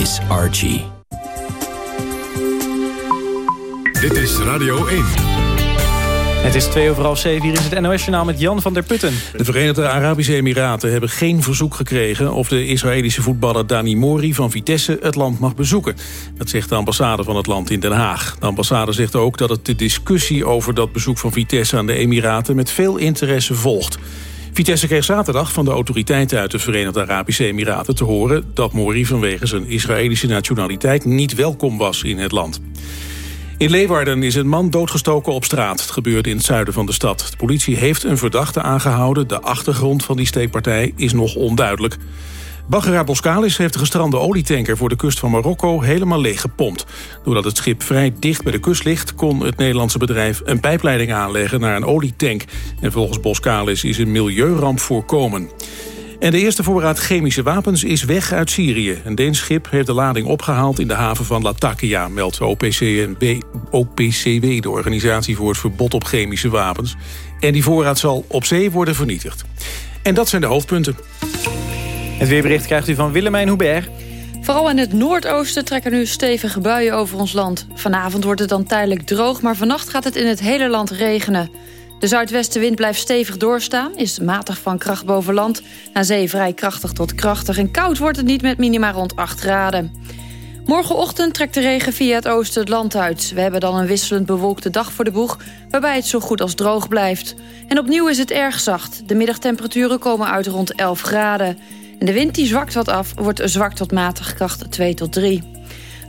is Archie. Dit is Radio 1. Het is twee over half zeven. Hier is het NOS-journaal met Jan van der Putten. De Verenigde Arabische Emiraten hebben geen verzoek gekregen... of de Israëlische voetballer Dani Mori van Vitesse het land mag bezoeken. Dat zegt de ambassade van het land in Den Haag. De ambassade zegt ook dat het de discussie over dat bezoek van Vitesse aan de Emiraten... met veel interesse volgt. Vitesse kreeg zaterdag van de autoriteiten uit de Verenigde Arabische Emiraten te horen... dat Mori vanwege zijn Israëlische nationaliteit niet welkom was in het land. In Leeuwarden is een man doodgestoken op straat. Het gebeurde in het zuiden van de stad. De politie heeft een verdachte aangehouden. De achtergrond van die steekpartij is nog onduidelijk. Baggera Boskalis heeft de gestrande olietanker voor de kust van Marokko helemaal leeg gepompt. Doordat het schip vrij dicht bij de kust ligt... kon het Nederlandse bedrijf een pijpleiding aanleggen naar een olietank. En volgens Boskalis is een milieuramp voorkomen. En de eerste voorraad chemische wapens is weg uit Syrië. Een Deens schip heeft de lading opgehaald in de haven van Latakia... meldt OPCW, OPCW, de Organisatie voor het Verbod op Chemische Wapens. En die voorraad zal op zee worden vernietigd. En dat zijn de hoofdpunten. Het weerbericht krijgt u van Willemijn Hubert. Vooral in het noordoosten trekken nu stevige buien over ons land. Vanavond wordt het dan tijdelijk droog, maar vannacht gaat het in het hele land regenen. De zuidwestenwind blijft stevig doorstaan, is matig van kracht boven land. Aan zee vrij krachtig tot krachtig en koud wordt het niet met minima rond 8 graden. Morgenochtend trekt de regen via het oosten het land uit. We hebben dan een wisselend bewolkte dag voor de boeg... waarbij het zo goed als droog blijft. En opnieuw is het erg zacht. De middagtemperaturen komen uit rond 11 graden. En de wind die zwakt wat af, wordt zwak tot matig kracht 2 tot 3.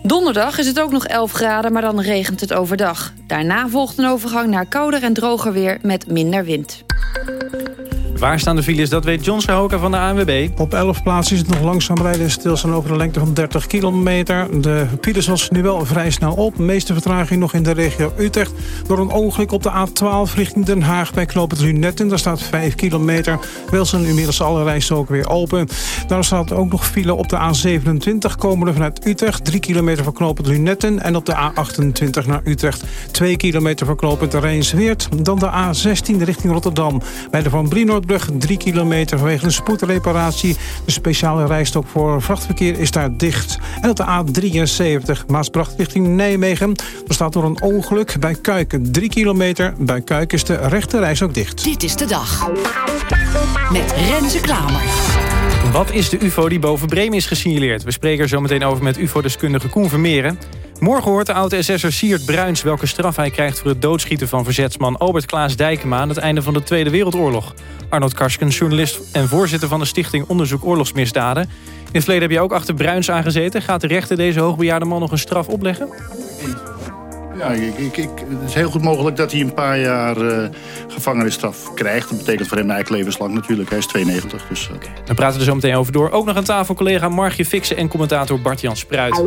Donderdag is het ook nog 11 graden, maar dan regent het overdag. Daarna volgt een overgang naar kouder en droger weer met minder wind. Waar staan de files? Dat weet John Sahoka van de ANWB. Op 11 plaatsen is het nog langzaam rijden en stilstaan over de lengte van 30 kilometer. De files was nu wel vrij snel op. De meeste vertraging nog in de regio Utrecht. Door een ongeluk op de A12 richting Den Haag bij knooppunt Lunetten. Daar staat 5 kilometer. Wel zijn inmiddels alle rijstroken weer open. Daar staat ook nog file op de A27 komende vanuit Utrecht. 3 kilometer van knooppunt Lunetten. En op de A28 naar Utrecht 2 kilometer van knooppunt Rijnsweert. Dan de A16 richting Rotterdam. Bij de Van Brienoordbrug 3 kilometer vanwege een spoedreparatie. De speciale rijstok voor vrachtverkeer is daar dicht. En op de A73 Maasbracht richting Nijmegen. Er staat door een ongeluk bij Kuiken 3 kilometer. Bij Kuiken is de rechte reis ook dicht. Dit is de dag. Met Renze Klamer. Wat is de ufo die boven Bremen is gesignaleerd? We spreken er zo meteen over met ufo-deskundige Koen Vermeeren. Morgen hoort de oud-SS'er Siert Bruins welke straf hij krijgt... voor het doodschieten van verzetsman Albert Klaas Dijkema... aan het einde van de Tweede Wereldoorlog. Arnold Karskens, journalist en voorzitter van de Stichting Onderzoek Oorlogsmisdaden. In het verleden heb je ook achter Bruins aangezeten. Gaat de rechter deze hoogbejaarde man nog een straf opleggen? Ja, ik, ik, het is heel goed mogelijk dat hij een paar jaar uh, gevangenisstraf krijgt. Dat betekent voor hem eigenlijk levenslang natuurlijk. Hij is 92. Dus, uh... Dan praten we er zo meteen over door. Ook nog aan tafel collega Margje Fixen en commentator Bart-Jan Spruit.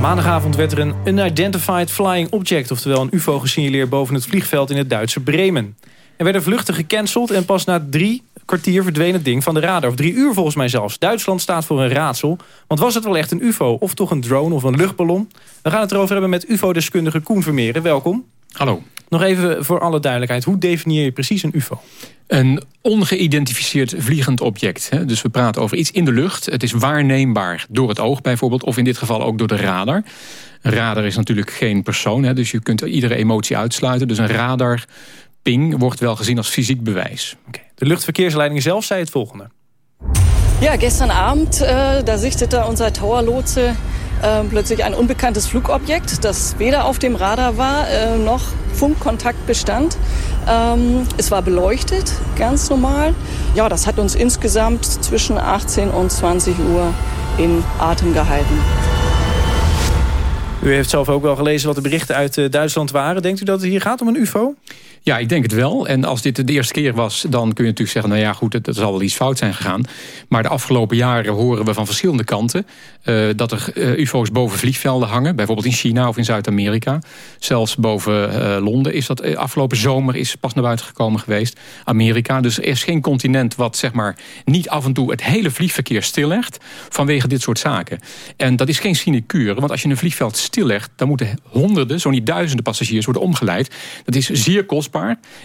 Maandagavond werd er een Unidentified Flying Object... oftewel een ufo gesignaleerd boven het vliegveld in het Duitse Bremen. Er werden vluchten gecanceld en pas na drie kwartier verdween het ding van de radar. Of drie uur volgens mij zelfs. Duitsland staat voor een raadsel. Want was het wel echt een ufo? Of toch een drone of een luchtballon? We gaan het erover hebben met ufo-deskundige Koen Vermeeren. Welkom. Hallo. Nog even voor alle duidelijkheid. Hoe definieer je precies een ufo? Een ongeïdentificeerd vliegend object. Hè? Dus we praten over iets in de lucht. Het is waarneembaar door het oog bijvoorbeeld. Of in dit geval ook door de radar. Een radar is natuurlijk geen persoon. Hè? Dus je kunt iedere emotie uitsluiten. Dus een radar ping wordt wel gezien als fysiek bewijs. Okay. De luchtverkeersleiding zelf zei het volgende. Ja, gestern Abend, äh, da sichtete unser Towerlotse äh, plötzlich ein unbekanntes Flugobjekt, das weder auf dem Radar war, äh, noch Funkkontakt bestand. Ähm, es war beleuchtet, ganz normal. Ja, das hat uns insgesamt zwischen 18 und 20 Uhr in Atem gehalten. U heeft zelf ook wel gelezen wat de berichten uit eh, Duitsland waren. Denkt u dat het hier gaat om een ufo? Ja, ik denk het wel. En als dit de eerste keer was, dan kun je natuurlijk zeggen... nou ja, goed, er zal wel iets fout zijn gegaan. Maar de afgelopen jaren horen we van verschillende kanten... Uh, dat er uh, ufo's boven vliegvelden hangen. Bijvoorbeeld in China of in Zuid-Amerika. Zelfs boven uh, Londen is dat afgelopen zomer is pas naar buiten gekomen geweest. Amerika. Dus er is geen continent wat zeg maar niet af en toe het hele vliegverkeer stillegt... vanwege dit soort zaken. En dat is geen sinecure, want als je een vliegveld stillegt... dan moeten honderden, zo niet duizenden passagiers worden omgeleid. Dat is zeer kostbaar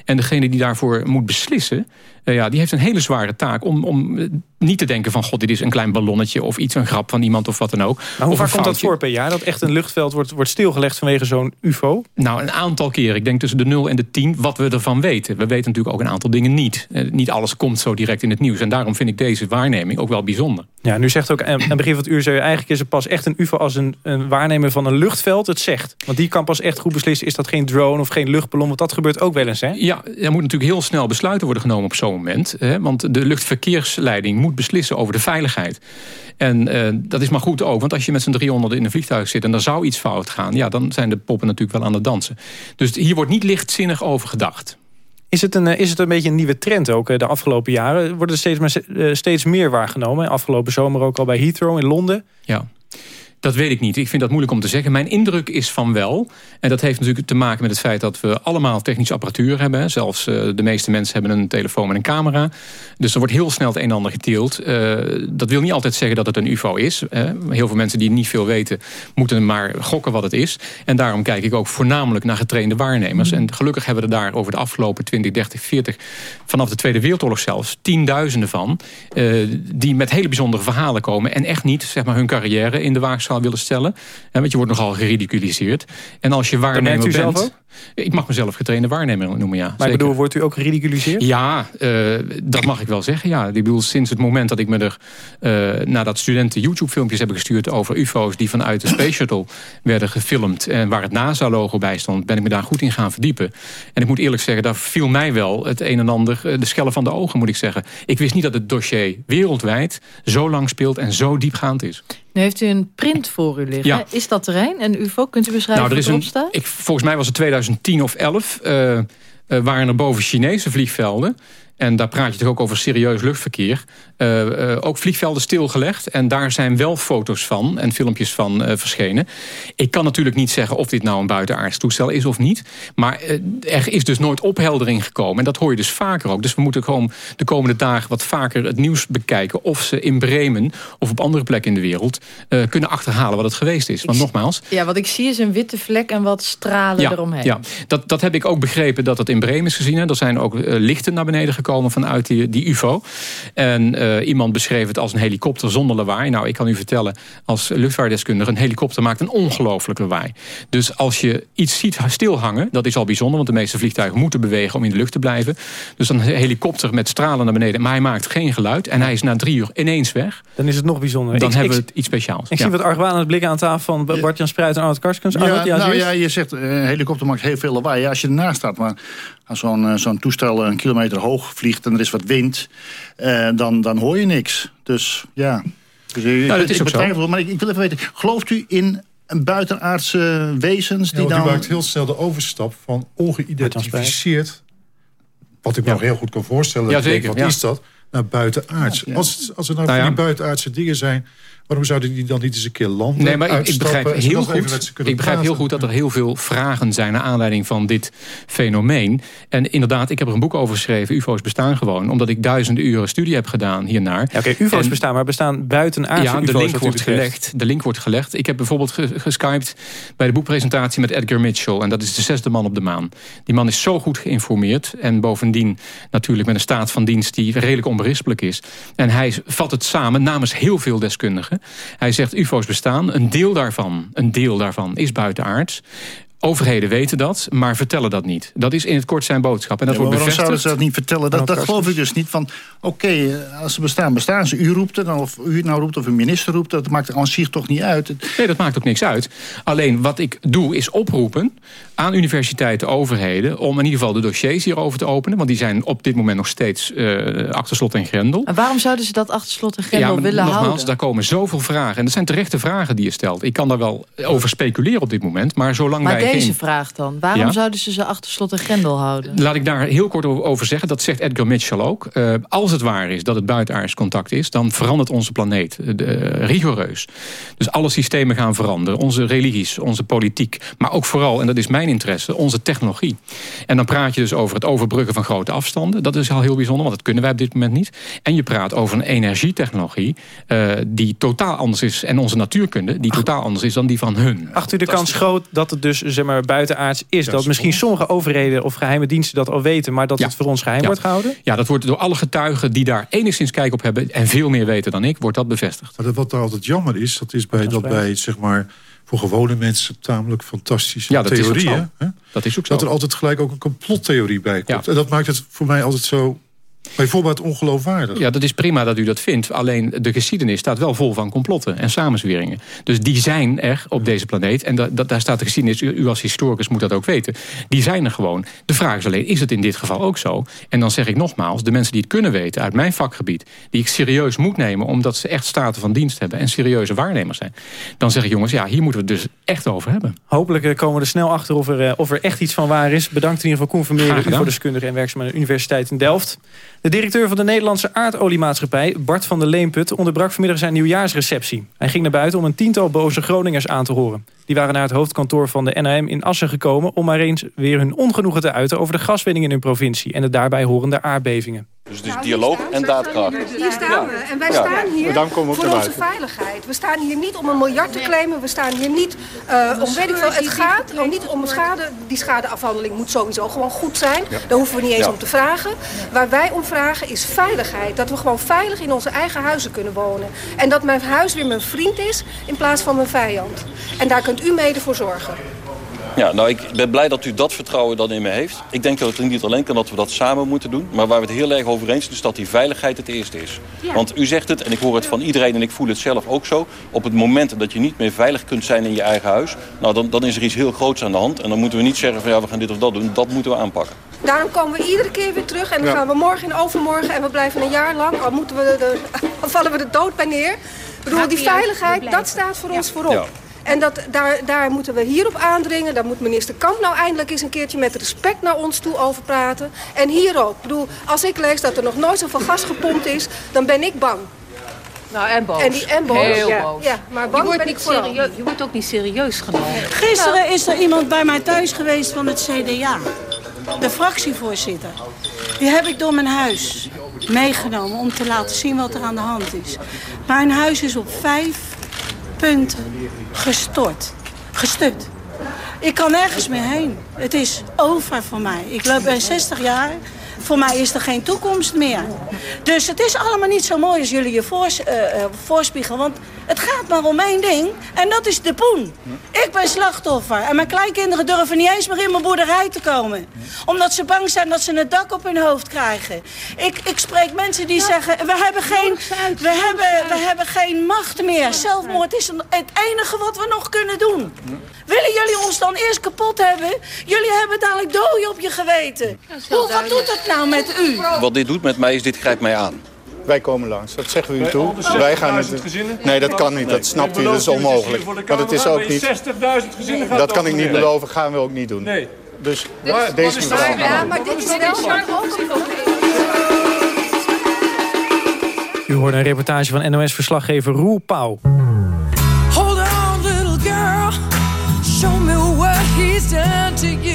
en degene die daarvoor moet beslissen... Uh, ja, die heeft een hele zware taak om, om niet te denken van... god, dit is een klein ballonnetje of iets, een grap van iemand of wat dan ook. Maar hoe vaak komt dat voor per jaar? Dat echt een luchtveld wordt, wordt stilgelegd vanwege zo'n ufo? Nou, een aantal keren. Ik denk tussen de 0 en de 10 wat we ervan weten. We weten natuurlijk ook een aantal dingen niet. Uh, niet alles komt zo direct in het nieuws. En daarom vind ik deze waarneming ook wel bijzonder. Ja, nu zegt ook aan het begin van het uur... Zei, eigenlijk is het pas echt een ufo als een, een waarnemer van een luchtveld het zegt. Want die kan pas echt goed beslissen... is dat geen drone of geen luchtballon? Want dat gebeurt ook wel eens, hè? Ja, er moet natuurlijk heel snel besluiten worden genomen op zo'n moment. Hè, want de luchtverkeersleiding moet beslissen over de veiligheid. En uh, dat is maar goed ook, want als je met z'n 300 in een vliegtuig zit... en er zou iets fout gaan, ja, dan zijn de poppen natuurlijk wel aan het dansen. Dus hier wordt niet lichtzinnig over gedacht. Is het, een, is het een beetje een nieuwe trend ook de afgelopen jaren? Wordt er steeds, maar, steeds meer waargenomen? Afgelopen zomer ook al bij Heathrow in Londen. Ja. Dat weet ik niet. Ik vind dat moeilijk om te zeggen. Mijn indruk is van wel. En dat heeft natuurlijk te maken met het feit dat we allemaal technische apparatuur hebben. Zelfs uh, de meeste mensen hebben een telefoon met een camera. Dus er wordt heel snel het een en ander geteeld. Uh, dat wil niet altijd zeggen dat het een ufo is. Heel veel mensen die niet veel weten moeten maar gokken wat het is. En daarom kijk ik ook voornamelijk naar getrainde waarnemers. En gelukkig hebben we er daar over de afgelopen 20, 30, 40... vanaf de Tweede Wereldoorlog zelfs, tienduizenden van... die met hele bijzondere verhalen komen... en echt niet zeg maar, hun carrière in de waagschaal willen stellen. want je wordt nogal geridiculiseerd. En als je waarnemer bent... Ik mag mezelf getrainde waarnemer noemen, ja. Maar ik bedoel, wordt u ook geridiculiseerd? Ja, uh, dat mag ik wel zeggen, ja. Ik bedoel, sinds het moment dat ik me er... Uh, nadat studenten YouTube-filmpjes hebben gestuurd over ufo's... die vanuit de Space Shuttle werden gefilmd... en waar het NASA-logo bij stond... ben ik me daar goed in gaan verdiepen. En ik moet eerlijk zeggen, daar viel mij wel het een en ander... de schellen van de ogen, moet ik zeggen. Ik wist niet dat het dossier wereldwijd zo lang speelt... en zo diepgaand is. Nu heeft u een print voor u liggen. Ja. Is dat terrein? En UFO, kunt u beschrijven nou, er is een, staat? Ik, volgens mij was het 2010 of 11. Uh, uh, waren er boven Chinese vliegvelden. En daar praat je toch ook over serieus luchtverkeer. Uh, uh, ook vliegvelden stilgelegd. En daar zijn wel foto's van en filmpjes van uh, verschenen. Ik kan natuurlijk niet zeggen of dit nou een buitenaards toestel is of niet. Maar er is dus nooit opheldering gekomen. En dat hoor je dus vaker ook. Dus we moeten gewoon de komende dagen wat vaker het nieuws bekijken... of ze in Bremen of op andere plekken in de wereld... kunnen achterhalen wat het geweest is. Want nogmaals... Ja, wat ik zie is een witte vlek en wat stralen ja, eromheen. Ja, dat, dat heb ik ook begrepen dat het in Bremen is gezien. Er zijn ook lichten naar beneden gekomen komen vanuit die, die ufo. En uh, iemand beschreef het als een helikopter zonder lawaai. Nou, ik kan u vertellen, als luchtvaartdeskundige... een helikopter maakt een ongelooflijk lawaai. Dus als je iets ziet stilhangen, dat is al bijzonder... want de meeste vliegtuigen moeten bewegen om in de lucht te blijven. Dus een helikopter met stralen naar beneden... maar hij maakt geen geluid en hij is na drie uur ineens weg. Dan is het nog bijzonder. Dan ik, hebben ik, we het iets speciaals. Ik ja. zie wat argwanend blikken aan tafel van Bart-Jan Spruit en Arnold Karskens. Ja, ja, nou ja, je zegt, een helikopter maakt heel veel lawaai. Ja, als je ernaast staat, maar als zo'n zo'n toestel een kilometer hoog vliegt... en er is wat wind, uh, dan, dan hoor je niks. Dus ja... Dus, nou, dat is ik ook zo. Maar ik, ik, wil even weten, gelooft u in buitenaardse wezens? Die ja, dan... U maakt heel snel de overstap van ongeïdentificeerd... wat ik me ja. nog heel goed kan voorstellen. Ja, zeker, wat ja. is dat? Naar buitenaards. Ja. Als, als er nou, nou ja. buitenaardse dingen zijn... Waarom zouden die dan niet eens een keer landen? Nee, maar ik, ik begrijp, heel goed, ik begrijp heel goed dat er heel veel vragen zijn... naar aanleiding van dit fenomeen. En inderdaad, ik heb er een boek over geschreven... UFO's bestaan gewoon. Omdat ik duizenden uren studie heb gedaan hiernaar. Ja, Oké, okay, UFO's en, bestaan, maar bestaan buitenaardse ja, UFO's? de link wordt gelegd. De link wordt gelegd. Ik heb bijvoorbeeld geskyped bij de boekpresentatie met Edgar Mitchell. En dat is de zesde man op de maan. Die man is zo goed geïnformeerd. En bovendien natuurlijk met een staat van dienst... die redelijk onberispelijk is. En hij vat het samen namens heel veel deskundigen. Hij zegt ufo's bestaan. Een deel daarvan, een deel daarvan is buitenaards. Overheden weten dat, maar vertellen dat niet. Dat is in het kort zijn boodschap. En dat ja, wordt waarom bevestigd. zouden ze dat niet vertellen? Dat, dat geloof ik dus niet. Van, Oké, eh, als ze bestaan, bestaan ze. U roept het, of u het nou roept of een minister roept... dat maakt aan zich toch niet uit. Nee, dat maakt ook niks uit. Alleen wat ik doe is oproepen aan universiteiten, overheden... om in ieder geval de dossiers hierover te openen. Want die zijn op dit moment nog steeds uh, achter slot en grendel. En waarom zouden ze dat achter slot en grendel ja, willen nogmaals, houden? daar komen zoveel vragen. En dat zijn terechte vragen die je stelt. Ik kan daar wel over speculeren op dit moment. Maar zolang maar wij deze geen... vraag dan? Waarom Ja? zouden ze ze achter slot en grendel houden? Laat ik daar heel kort over zeggen. Dat zegt Edgar Mitchell ook. Uh, als het waar is dat het buitenaards contact is... dan verandert onze planeet uh, rigoureus. Dus alle systemen gaan veranderen. Onze religies, onze politiek. Maar ook vooral, en dat is mijn interesse, onze technologie. En dan praat je dus over het overbruggen van grote afstanden. Dat is al heel bijzonder, want dat kunnen wij op dit moment niet. En je praat over een energietechnologie... Uh, die totaal anders is. En onze natuurkunde, die totaal anders is dan die van hun. Acht u de kans groot dat het dus zeg maar, buitenaards is? dat misschien sommige overheden of geheime diensten dat al weten... maar dat Ja. het voor ons geheim Ja. wordt gehouden? Ja, dat wordt door alle getuigen die daar enigszins kijk op hebben... en veel meer weten dan ik, wordt dat bevestigd. Maar dat- wat daar altijd jammer is, dat is bij, dat bij zeg maar, voor gewone mensen tamelijk fantastische Ja, dat is ook theorieën. zo. hè? Dat is ook zo. Dat er altijd gelijk ook een complottheorie bij komt. Ja. En dat maakt het voor mij altijd zo bijvoorbeeld ongeloofwaardig. Ja, dat is prima dat u dat vindt. Alleen de geschiedenis staat wel vol van complotten en samenzweringen. Dus die zijn er op deze planeet. En da, da- daar staat de geschiedenis, u, u als historicus moet dat ook weten. Die zijn er gewoon. De vraag is alleen, is het in dit geval ook zo? En dan zeg ik nogmaals, de mensen die het kunnen weten uit mijn vakgebied... die ik serieus moet nemen omdat ze echt staten van dienst hebben... en serieuze waarnemers zijn. Dan zeg ik, jongens, ja, hier moeten we het dus echt over hebben. Hopelijk eh, komen we er snel achter of er, eh, of er echt iets van waar is. Bedankt in ieder geval Koen Vermeer, gedaan. UvO-deskundige en werkzaam aan de Universiteit in Delft. De directeur van de Nederlandse aardoliemaatschappij, Bart van der Leemput... onderbrak vanmiddag zijn nieuwjaarsreceptie. Hij ging naar buiten om een tiental boze Groningers aan te horen. Die waren naar het hoofdkantoor van de NAM in Assen gekomen... om maar eens weer hun ongenoegen te uiten over de gaswinning in hun provincie... en de daarbij horende aardbevingen. Dus het is dialoog en daadkracht. Hier staan we. En wij Ja. staan hier voor onze buiten. veiligheid. We staan hier niet om een miljard te claimen. We staan hier niet eh, om weet ik veel. Het gaat om niet om schade. Die schadeafhandeling moet sowieso gewoon goed zijn. Ja. Daar hoeven we niet eens Ja. om te vragen. Waar wij om vragen is veiligheid. Dat we gewoon veilig in onze eigen huizen kunnen wonen. En dat mijn huis weer mijn vriend is in plaats van mijn vijand. En daar kunt u mede voor zorgen. Ja, nou, ik ben blij dat u dat vertrouwen dan in me heeft. Ik denk dat het niet alleen kan dat we dat samen moeten doen. Maar waar we het heel erg over eens zijn, is dat die veiligheid het eerste is. Ja. Want u zegt het, en ik hoor het van iedereen en ik voel het zelf ook zo. Op het moment dat je niet meer veilig kunt zijn in je eigen huis... Nou, dan, dan is er iets heel groots aan de hand. En dan moeten we niet zeggen van ja, we gaan dit of dat doen. Dat moeten we aanpakken. Daarom komen we iedere keer weer terug. En dan Ja. gaan we morgen en overmorgen. En we blijven een jaar lang. Al, moeten we de, al <laughs> vallen we de dood bij neer. Ik bedoel, die veiligheid, dat staat voor ons voorop. En dat, daar, daar moeten we hierop aandringen. Daar moet minister Kamp nou eindelijk eens een keertje met respect naar ons toe over praten. En hier ook. Ik bedoel, als ik lees dat er nog nooit zoveel gas gepompt is, dan ben ik bang. Nou, en boos. En, die, en boos. Heel ja, boos. Ja, maar je bang wordt ben niet ik serieus, Je wordt ook niet serieus genomen. Gisteren is er iemand bij mij thuis geweest van het CDA. De fractievoorzitter. Die heb ik door mijn huis meegenomen om te laten zien wat er aan de hand is. Mijn huis is op vijf gestort. Gestut. Ik kan nergens meer heen. Het is over voor mij. Ik loop ben 60 jaar. Voor mij is er geen toekomst meer. Dus het is allemaal niet zo mooi als jullie je voors, eh, eh, voorspiegelen. Want het gaat maar om één ding. En dat is de poen. Ik ben slachtoffer. En mijn kleinkinderen durven niet eens meer in mijn boerderij te komen. Omdat ze bang zijn dat ze een dak op hun hoofd krijgen. Ik, ik spreek mensen die zeggen... We hebben, geen, we, hebben, we hebben geen macht meer. Zelfmoord is het enige wat we nog kunnen doen. Willen jullie ons dan eerst kapot hebben? Jullie hebben dadelijk dooi op je geweten. Hoe, wat doet dat nou met u? Wat dit doet met mij is, dit grijpt mij aan. Wij komen langs, dat zeggen we u toe. Wij gaan het... gezinnen? Nee, dat kan niet, dat snapt u, dat is onmogelijk. Want het is ook niet... 60.000 gezinnen gaat Dat kan ik niet beloven, gaan we ook niet doen. Nee. Dus Maar- deze mevrouw... Ja, maar dit is wel ook U hoorde een reportage van NOS-verslaggever Roel Pauw. Hold on, little girl. Show me what he's done to you.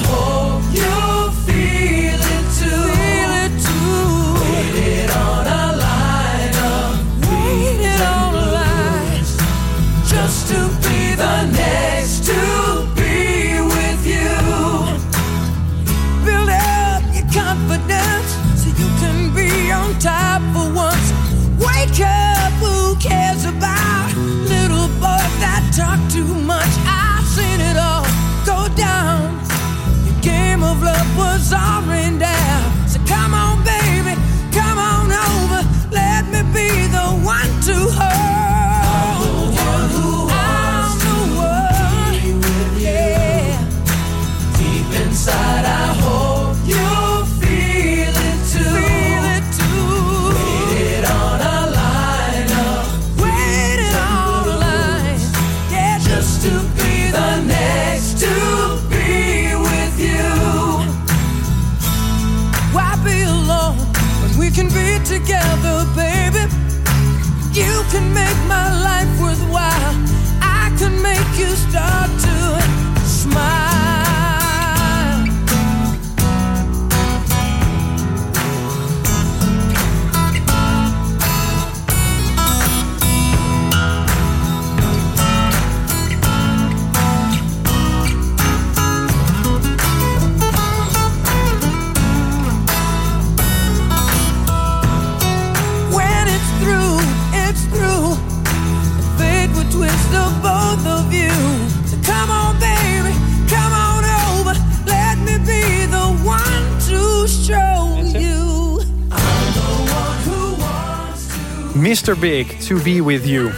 Mr. Big, To Be With You.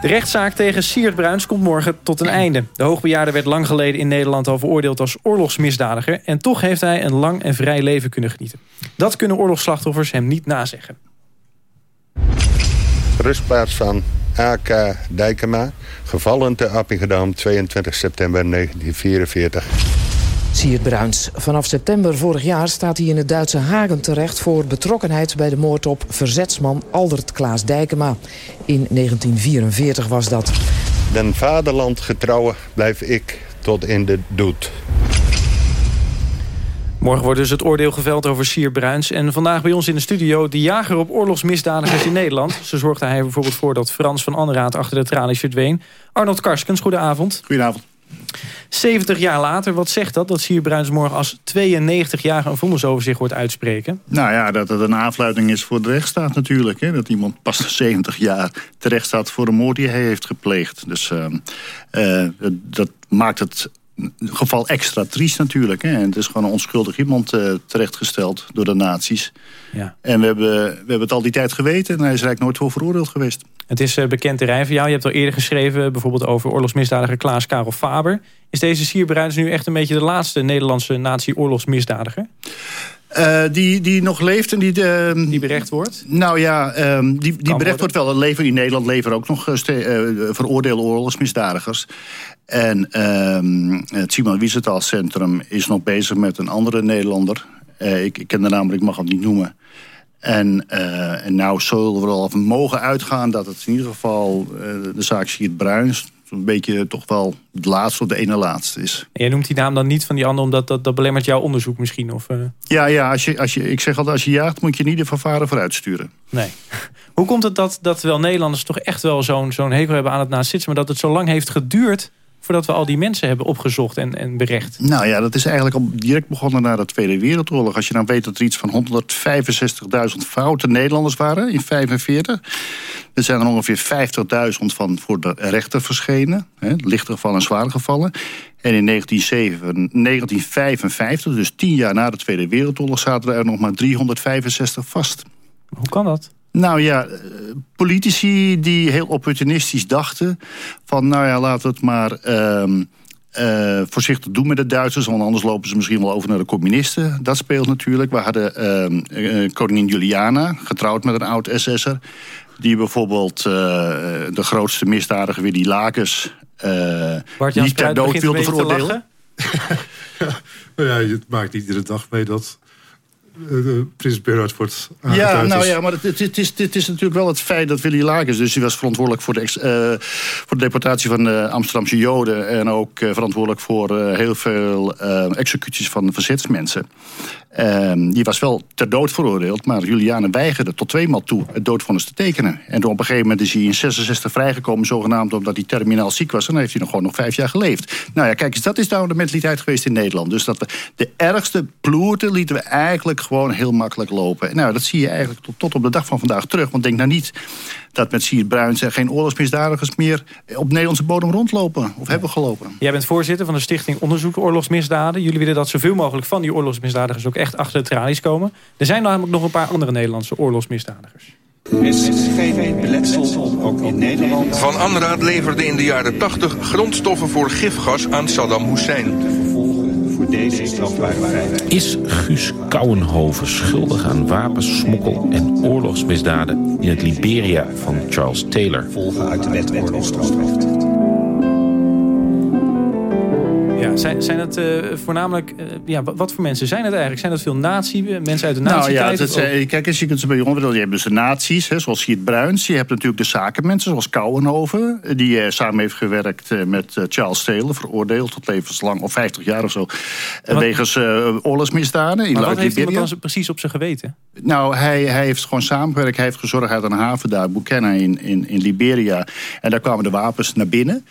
De rechtszaak tegen Siert Bruins komt morgen tot een einde. De hoogbejaarde werd lang geleden in Nederland al veroordeeld als oorlogsmisdadiger... en toch heeft hij een lang en vrij leven kunnen genieten. Dat kunnen oorlogsslachtoffers hem niet nazeggen. Rustplaats van AK Dijkema. Gevallen te Appingedam, 22 september 1944. Siert Bruins. Vanaf september vorig jaar staat hij in het Duitse Hagen terecht... voor betrokkenheid bij de moord op verzetsman Aldert Klaas Dijkema. In 1944 was dat. Den vaderland getrouwen blijf ik tot in de dood. Morgen wordt dus het oordeel geveld over Sier Bruins. En vandaag bij ons in de studio de jager op oorlogsmisdadigers in Nederland. Zo zorgde hij bijvoorbeeld voor dat Frans van Anraat achter de tralies verdween. Arnold Karskens, goedenavond. Goedenavond. 70 jaar later, wat zegt dat? Dat Sier Bruins morgen als 92-jarige een vonnis over zich hoort uitspreken? Nou ja, dat het een aanfluiting is voor de rechtsstaat natuurlijk. Hè? Dat iemand pas <laughs> 70 jaar terecht staat voor een moord die hij heeft gepleegd. Dus uh, uh, dat maakt het geval extra triest natuurlijk. Hè? En het is gewoon een onschuldig iemand uh, terechtgesteld door de nazi's. Ja. En we hebben, we hebben het al die tijd geweten en hij is eigenlijk nooit voor veroordeeld geweest. Het is uh, bekend terrein voor jou. Je hebt al eerder geschreven bijvoorbeeld over oorlogsmisdadiger Klaas Karel Faber. Is deze Sier Bruins nu echt een beetje de laatste Nederlandse nazi-oorlogsmisdadiger? Uh, die, die nog leeft en die... Uh, die berecht wordt? Nou ja, um, die, die berecht wordt wel. Leven, in Nederland leven ook nog uh, veroordeelde oorlogsmisdadigers. En um, het Simon Wiesenthal Centrum is nog bezig met een andere Nederlander. ik, ik ken de naam, maar ik mag hem niet noemen. En, en nou zullen we er al van mogen uitgaan dat het in ieder geval de zaak Siert Bruins een beetje toch wel het laatste of de ene laatste is. En jij noemt die naam dan niet van die ander omdat dat, dat belemmert jouw onderzoek misschien? Of, uh... Ja, ja als je, als je, ik zeg altijd als je jaagt moet je niet de vervaren vooruit sturen. Nee. Hoe komt het dat, dat wel Nederlanders toch echt wel zo'n zo'n hekel hebben aan het nazisme... maar dat het zo lang heeft geduurd voordat we al die mensen hebben opgezocht en, en berecht? Nou ja, dat is eigenlijk al direct begonnen na de Tweede Wereldoorlog. Als je nou weet dat er iets van 165.000 foute Nederlanders waren in 1945. Er zijn er ongeveer 50.000 van voor de rechter verschenen. Hè, lichte gevallen en zware gevallen. En in 1955, dus tien jaar na de Tweede Wereldoorlog... zaten er nog maar 365 vast. Hoe kan dat? Nou ja, politici die heel opportunistisch dachten... van nou ja, laten we het maar um, uh, voorzichtig doen met de Duitsers... want anders lopen ze misschien wel over naar de communisten. Dat speelt natuurlijk. We hadden uh, koningin Juliana, getrouwd met een oud-SS'er... die bijvoorbeeld uh, de grootste misdadiger Willy Lakers... niet ter dood wilde veroordelen. <laughs> nou ja, het maakt iedere dag mee dat uh, prins Bernhard wordt Ja, nou ja, maar het, het, het, is, het is natuurlijk wel het feit dat Willy Lakers... dus die was verantwoordelijk voor de, uh, voor de deportatie van de Amsterdamse Joden... en ook verantwoordelijk voor heel veel executies van verzetsmensen. Ehm, die was wel ter dood veroordeeld, maar Juliane weigerde tot tweemaal toe het doodvonnis te tekenen. En op een gegeven moment is hij in 66 vrijgekomen, zogenaamd omdat hij terminaal ziek was. En dan heeft hij nog gewoon nog vijf jaar geleefd. Nou ja, kijk eens, dat is nou de mentaliteit geweest in Nederland. Dus dat we de ergste ploerten lieten we eigenlijk gewoon heel makkelijk lopen. Nou, dat zie je eigenlijk tot, tot op de dag van vandaag terug. Want denk nou niet dat met Siert Bruins er geen oorlogsmisdadigers meer op Nederlandse bodem rondlopen. Of hebben gelopen. Jij bent voorzitter van de Stichting Onderzoek Oorlogsmisdaden. Jullie willen dat zoveel mogelijk van die oorlogsmisdadigers ook echt achter de tralies komen. Er zijn namelijk nog een paar andere Nederlandse oorlogsmisdadigers. Er is geen beletsel, ook in Nederland. Van Anraad leverde in de jaren 80 grondstoffen voor gifgas aan Saddam Hussein. Voor deze strafbare feit. Is Guus Kouwenhoven schuldig aan wapensmokkel en oorlogsmisdaden in het Liberia van Charles Taylor? Volgen uit de wet oorlogsstrafrecht. Ja, zijn, zijn het eh, voornamelijk... eh, ja, wat, voor mensen zijn het eigenlijk? Zijn dat veel nazi mensen uit de nazi Nou ja, dat zijn, kijk eens, je kunt ze bij jongeren... Je hebt dus de nazi's, hè, zoals Siert Bruins. Je hebt natuurlijk de zakenmensen, zoals Kouwenhoven... die eh, samen heeft gewerkt eh, met eh, Charles Taylor... veroordeeld tot levenslang, of 50 jaar of zo... eh, wat- wegens eh, oorlogsmisdaden in Maar wat heeft iemand dan precies op zijn geweten? Nou, hij, hij heeft gewoon samengewerkt. Hij heeft gezorgd uit een haven daar, Buchanan in, in, in Liberia. En daar kwamen de wapens naar binnen.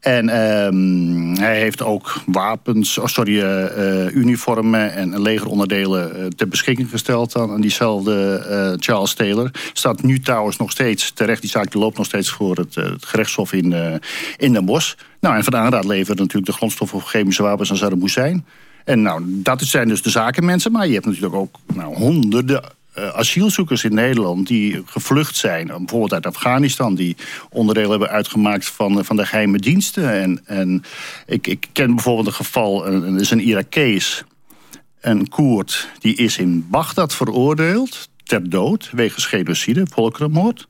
En ehm, hij heeft ook wapens, oh, sorry, eh, eh, uniformen en legeronderdelen eh, ter beschikking gesteld aan, diezelfde Charles Taylor. Staat nu trouwens nog steeds terecht. Die zaak loopt nog steeds voor het, het gerechtshof in, in Den Bosch. Nou, en van de aanraad levert natuurlijk de grondstoffen voor chemische wapens aan Saddam Hussein. En nou, dat zijn dus de zakenmensen. Maar je hebt natuurlijk ook nou, honderden eh, asielzoekers in Nederland die gevlucht zijn. eh, Bijvoorbeeld uit Afghanistan. Die onderdeel hebben uitgemaakt van, eh, van de geheime diensten. En, en ik, ik ken bijvoorbeeld een geval. Er is een Irakees. Een Koerd. Die is in Bagdad veroordeeld. Ter dood. Wegens genocide. Volkerenmoord.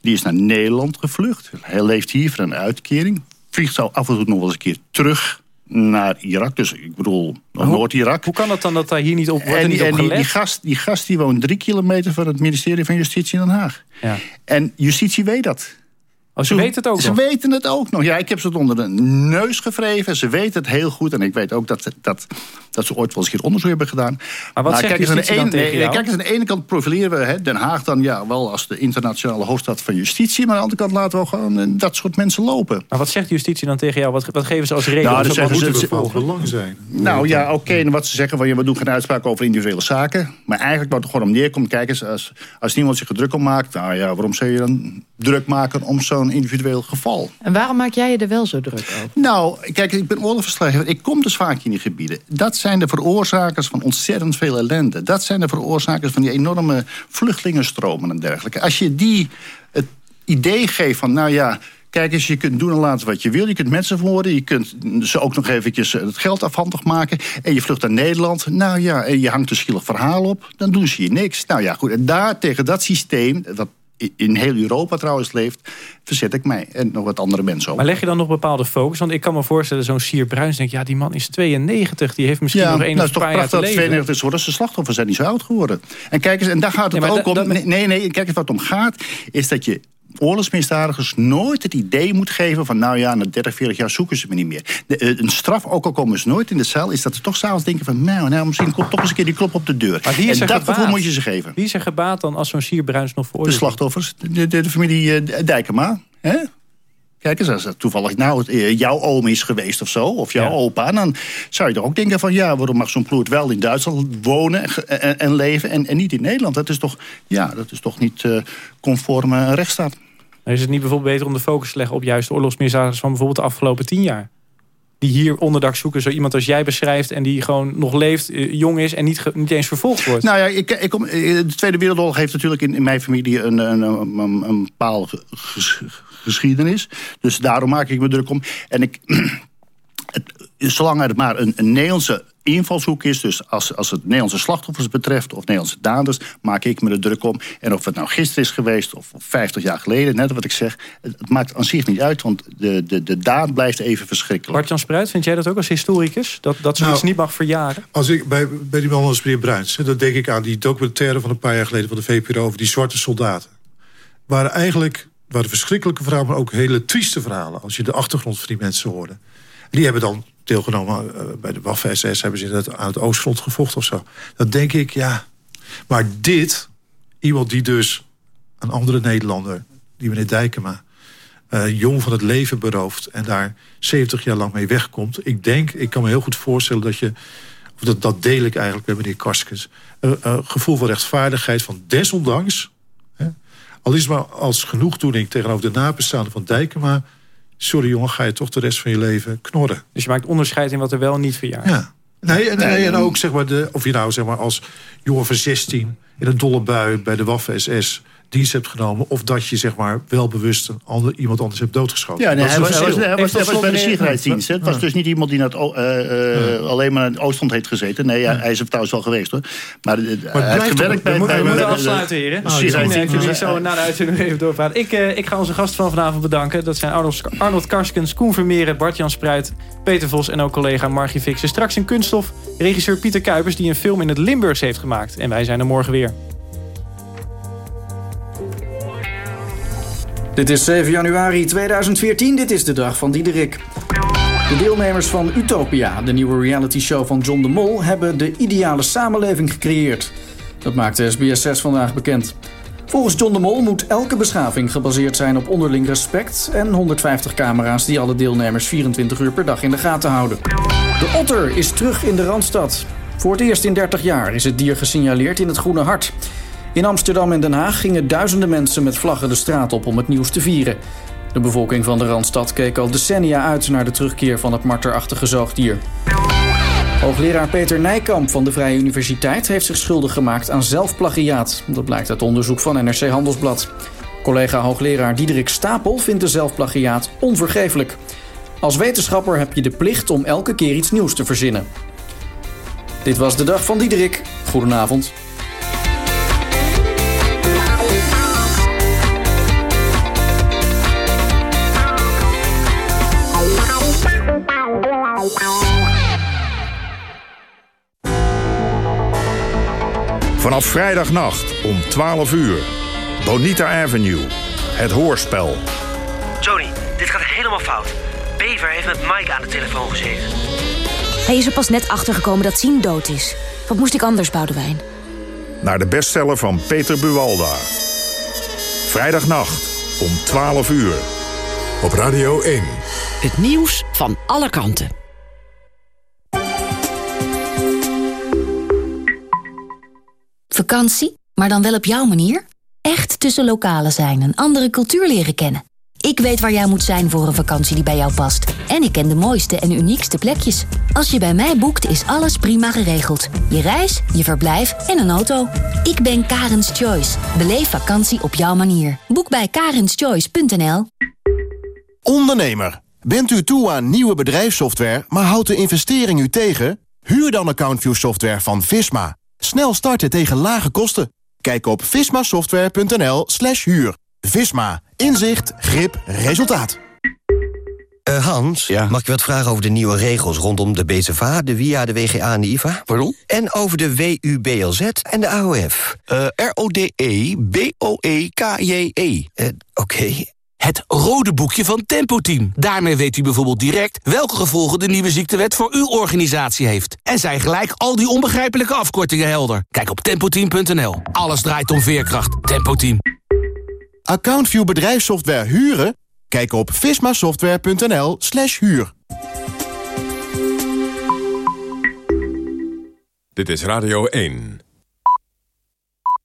Die is naar Nederland gevlucht. Hij leeft hier voor een uitkering. Vliegt zo af en toe nog wel eens een keer terug naar Irak. Dus ik bedoel, Noord-Irak. Hoe kan het dan dat daar hier niet op wordt en, die, en die, gast, die gast die woont drie kilometer van het ministerie van Justitie in Den Haag. Ja. En justitie weet dat. Oh, ze weten het ook Ze nog? weten het ook nog. Ja, ik heb ze het onder de neus gewreven. Ze weten het heel goed. En ik weet ook dat, dat, dat ze ooit wel eens hier onderzoek hebben gedaan. Maar wat zegt kijk eens, aan de justitie dan ene- tegen nee, jou? Kijk eens, aan de ene kant profileren we hè, Den Haag dan ja, wel als de internationale hoofdstad van justitie. Maar aan de andere kant laten we gewoon eh, dat soort mensen lopen. Maar wat zegt justitie dan tegen jou? Wat, wat geven ze als reden? Nou, zeggen te ze- vervolgen? ze- zijn. Nou ja, oké. en wat ze zeggen van ja, we doen geen uitspraak over individuele zaken. Maar eigenlijk wat er gewoon om neerkomt, kijk eens, als, als niemand zich er druk om maakt, nou ja, waarom zou je dan druk maken om zo'n individueel geval? En waarom maak jij je er wel zo druk over? Nou, kijk, ik ben oorlogsverslaggever. Ik kom dus vaak in die gebieden. Dat zijn de veroorzakers van ontzettend veel ellende. Dat zijn de veroorzakers van die enorme vluchtelingenstromen en dergelijke. Als je die het idee geeft van, nou ja... Kijk eens, je kunt doen en laten wat je wil. Je kunt mensen vermoorden. Je kunt ze ook nog eventjes het geld afhandig maken. En je vlucht naar Nederland. Nou ja, en je hangt een schielig verhaal op. Dan doen ze je niks. Nou ja, goed. En daar tegen dat systeem... dat in heel Europa trouwens leeft... verzet ik mij. En nog wat andere mensen ook. Maar leg je dan nog bepaalde focus? Want ik kan me voorstellen, zo'n Sier Bruins denkt... ja, die man is 92, die heeft misschien nog één nou, of paar jaar te prachtig dat leven. 92 is geworden. Ze slachtoffers zijn niet zo oud geworden. En kijk eens, en daar gaat het ook om. nee, nee, kijk eens wat het om gaat. Is dat je oorlogsmisdadigers nooit het idee moet geven van... nou ja, na 30, 40 jaar zoeken ze me niet meer. De, eh, een straf, ook al komen ze nooit in de cel... is dat ze toch s'avonds denken van... nou, nou misschien komt toch eens een keer die klop op de deur. Maar wie is en dat gevoel moet je ze geven. Wie is er gebaat dan als zo'n Sier Bruins nog De veroordeeld wordt? slachtoffers, de, de, de familie eh, Dijkema. Hè? Kijk eens, als dat toevallig nou eh, jouw oom is geweest of zo, of jouw Ja. opa... dan zou je toch ook denken van... ja, waarom mag zo'n ploert wel in Duitsland wonen en, en, en leven... En, en niet in Nederland? Dat is toch, ja, dat is toch niet conform een rechtsstaat? Is het niet bijvoorbeeld beter om de focus te leggen... op juist de van bijvoorbeeld de afgelopen tien jaar? Die hier onderdak zoeken, zo iemand als jij beschrijft... en die gewoon nog leeft, eh, jong is en niet, niet eens vervolgd wordt. Nou ja, ik, ik kom, eh, de Tweede Wereldoorlog heeft natuurlijk in, in mijn familie een, een, een, geschiedenis. Dus daarom maak ik me druk om. En ik, <clears throat> het, zolang het maar een, een Nederlandse invalshoek is... dus als, als het Nederlandse slachtoffers betreft of Nederlandse daders... maak ik me er druk om. En of het nou gisteren is geweest of, of 50 jaar geleden, net wat ik zeg... het, het maakt aan zich niet uit, want de, de, de daad blijft even verschrikkelijk. Bart-Jan Spruit, vind jij dat ook als historicus? Dat, dat zoiets Nou, niet mag verjaren? Als ik bij, bij die man als meneer Bruins, dan denk ik aan die documentaire van een paar jaar geleden van de VPRO over die zwarte soldaten. Waren eigenlijk waren verschrikkelijke verhalen, maar ook hele trieste verhalen. Als je de achtergrond van die mensen hoorde. Die hebben dan deelgenomen eh, bij de Waffen-SS, hebben ze inderdaad aan het Oostfront gevochten of zo. Dan denk ik, ja. Maar dit, iemand die dus een andere Nederlander, die meneer Dijkema, eh, jong van het leven berooft en daar 70 jaar lang mee wegkomt. Ik denk, ik kan me heel goed voorstellen dat je, of dat, dat deel ik eigenlijk bij meneer Karskens, een gevoel van rechtvaardigheid van desondanks, hè, al is maar als genoegdoening tegenover de nabestaanden van Dijkema, sorry jongen, ga je toch de rest van je leven knorren. Dus je maakt onderscheid in wat er wel en niet verjaart. Ja. Nee, en, nee, en ook zeg maar, de, of je nou zeg maar, als jongen van 16 in een dolle bui bij de Waffen-SS dienst hebt genomen... of dat je zeg maar wel bewust een ander, iemand anders hebt doodgeschoten. Ja, nee, hij, was, hij, was, verschil. hij, was, hij was bij de sicherheidsdienst. hè. Het was Ja. dus niet iemand die naar eh, eh, alleen maar in Oostland heeft gezeten. Nee, hij, hij is er trouwens wel geweest hoor. Maar, eh, hij heeft gewerkt bij... we moeten, bij- we moeten bij- afsluiten, heren. Misschien jullie zo na de uitzending even. Ik, eh, ik ga onze gasten van vanavond bedanken. Dat zijn Arnold, Arnold Karskens, Koen Vermeeren, Bart-Jan Spruit... Peter Vos en ook collega Margie Fixen. Straks in Kunststof regisseur Pieter Kuipers... die een film in het Limburgs heeft gemaakt. En wij zijn er morgen weer. Dit is 7 januari 2014, dit is de dag van Diederik. De deelnemers van Utopia, de nieuwe realityshow van John de Mol... hebben de ideale samenleving gecreëerd. Dat maakte SBS 6 vandaag bekend. Volgens John de Mol moet elke beschaving gebaseerd zijn op onderling respect... en 150 camera's die alle deelnemers 24 uur per dag in de gaten houden. De otter is terug in de Randstad. Voor het eerst in 30 jaar is het dier gesignaleerd in het Groene Hart. In Amsterdam en Den Haag gingen duizenden mensen met vlaggen de straat op om het nieuws te vieren. De bevolking van de Randstad keek al decennia uit naar de terugkeer van het marterachtige zoogdier. Hoogleraar Peter Nijkamp van de Vrije Universiteit heeft zich schuldig gemaakt aan zelfplagiaat. Dat blijkt uit onderzoek van NRC Handelsblad. Collega hoogleraar Diederik Stapel vindt de zelfplagiaat onvergeeflijk. Als wetenschapper heb je de plicht om elke keer iets nieuws te verzinnen. Dit was de dag van Diederik. Goedenavond. Vanaf vrijdagnacht om 12 uur. Bonita Avenue. Het hoorspel. Tony, dit gaat helemaal fout. Bever heeft met Mike aan de telefoon gezeten. Hij is er pas net achtergekomen dat Sien dood is. Wat moest ik anders, Boudewijn? Naar de bestseller van Peter Buwalda. Vrijdagnacht om 12 uur. Op Radio 1. Het nieuws van alle kanten. Vakantie, maar dan wel op jouw manier? Echt tussen lokalen zijn en andere cultuur leren kennen. Ik weet waar jij moet zijn voor een vakantie die bij jou past. En ik ken de mooiste en uniekste plekjes. Als je bij mij boekt, is alles prima geregeld. Je reis, je verblijf en een auto. Ik ben Karens Choice. Beleef vakantie op jouw manier. Boek bij karenschoice.nl Ondernemer, bent u toe aan nieuwe bedrijfssoftware, maar houdt de investering u tegen? Huur dan AccountView software van Visma. Snel starten tegen lage kosten. Kijk op vismasoftware.nl slash huur. Visma. Inzicht, grip, resultaat. Eh, Hans, mag ik je wat vragen over de nieuwe regels rondom de BZVA, de WIA, de WGA en de IVA? Pardon? En over de WUBLZ en de AOF. R-O-D-E-B-O-E-K-J-E. Oké. Het rode boekje van Tempo Team. Daarmee weet u bijvoorbeeld direct welke gevolgen de nieuwe ziektewet voor uw organisatie heeft. En zijn gelijk al die onbegrijpelijke afkortingen helder. Kijk op tempoteam.nl. Alles draait om veerkracht. Tempo Team. AccountView bedrijfssoftware huren? Kijk op vismasoftware.nl slash huur. Dit is Radio 1.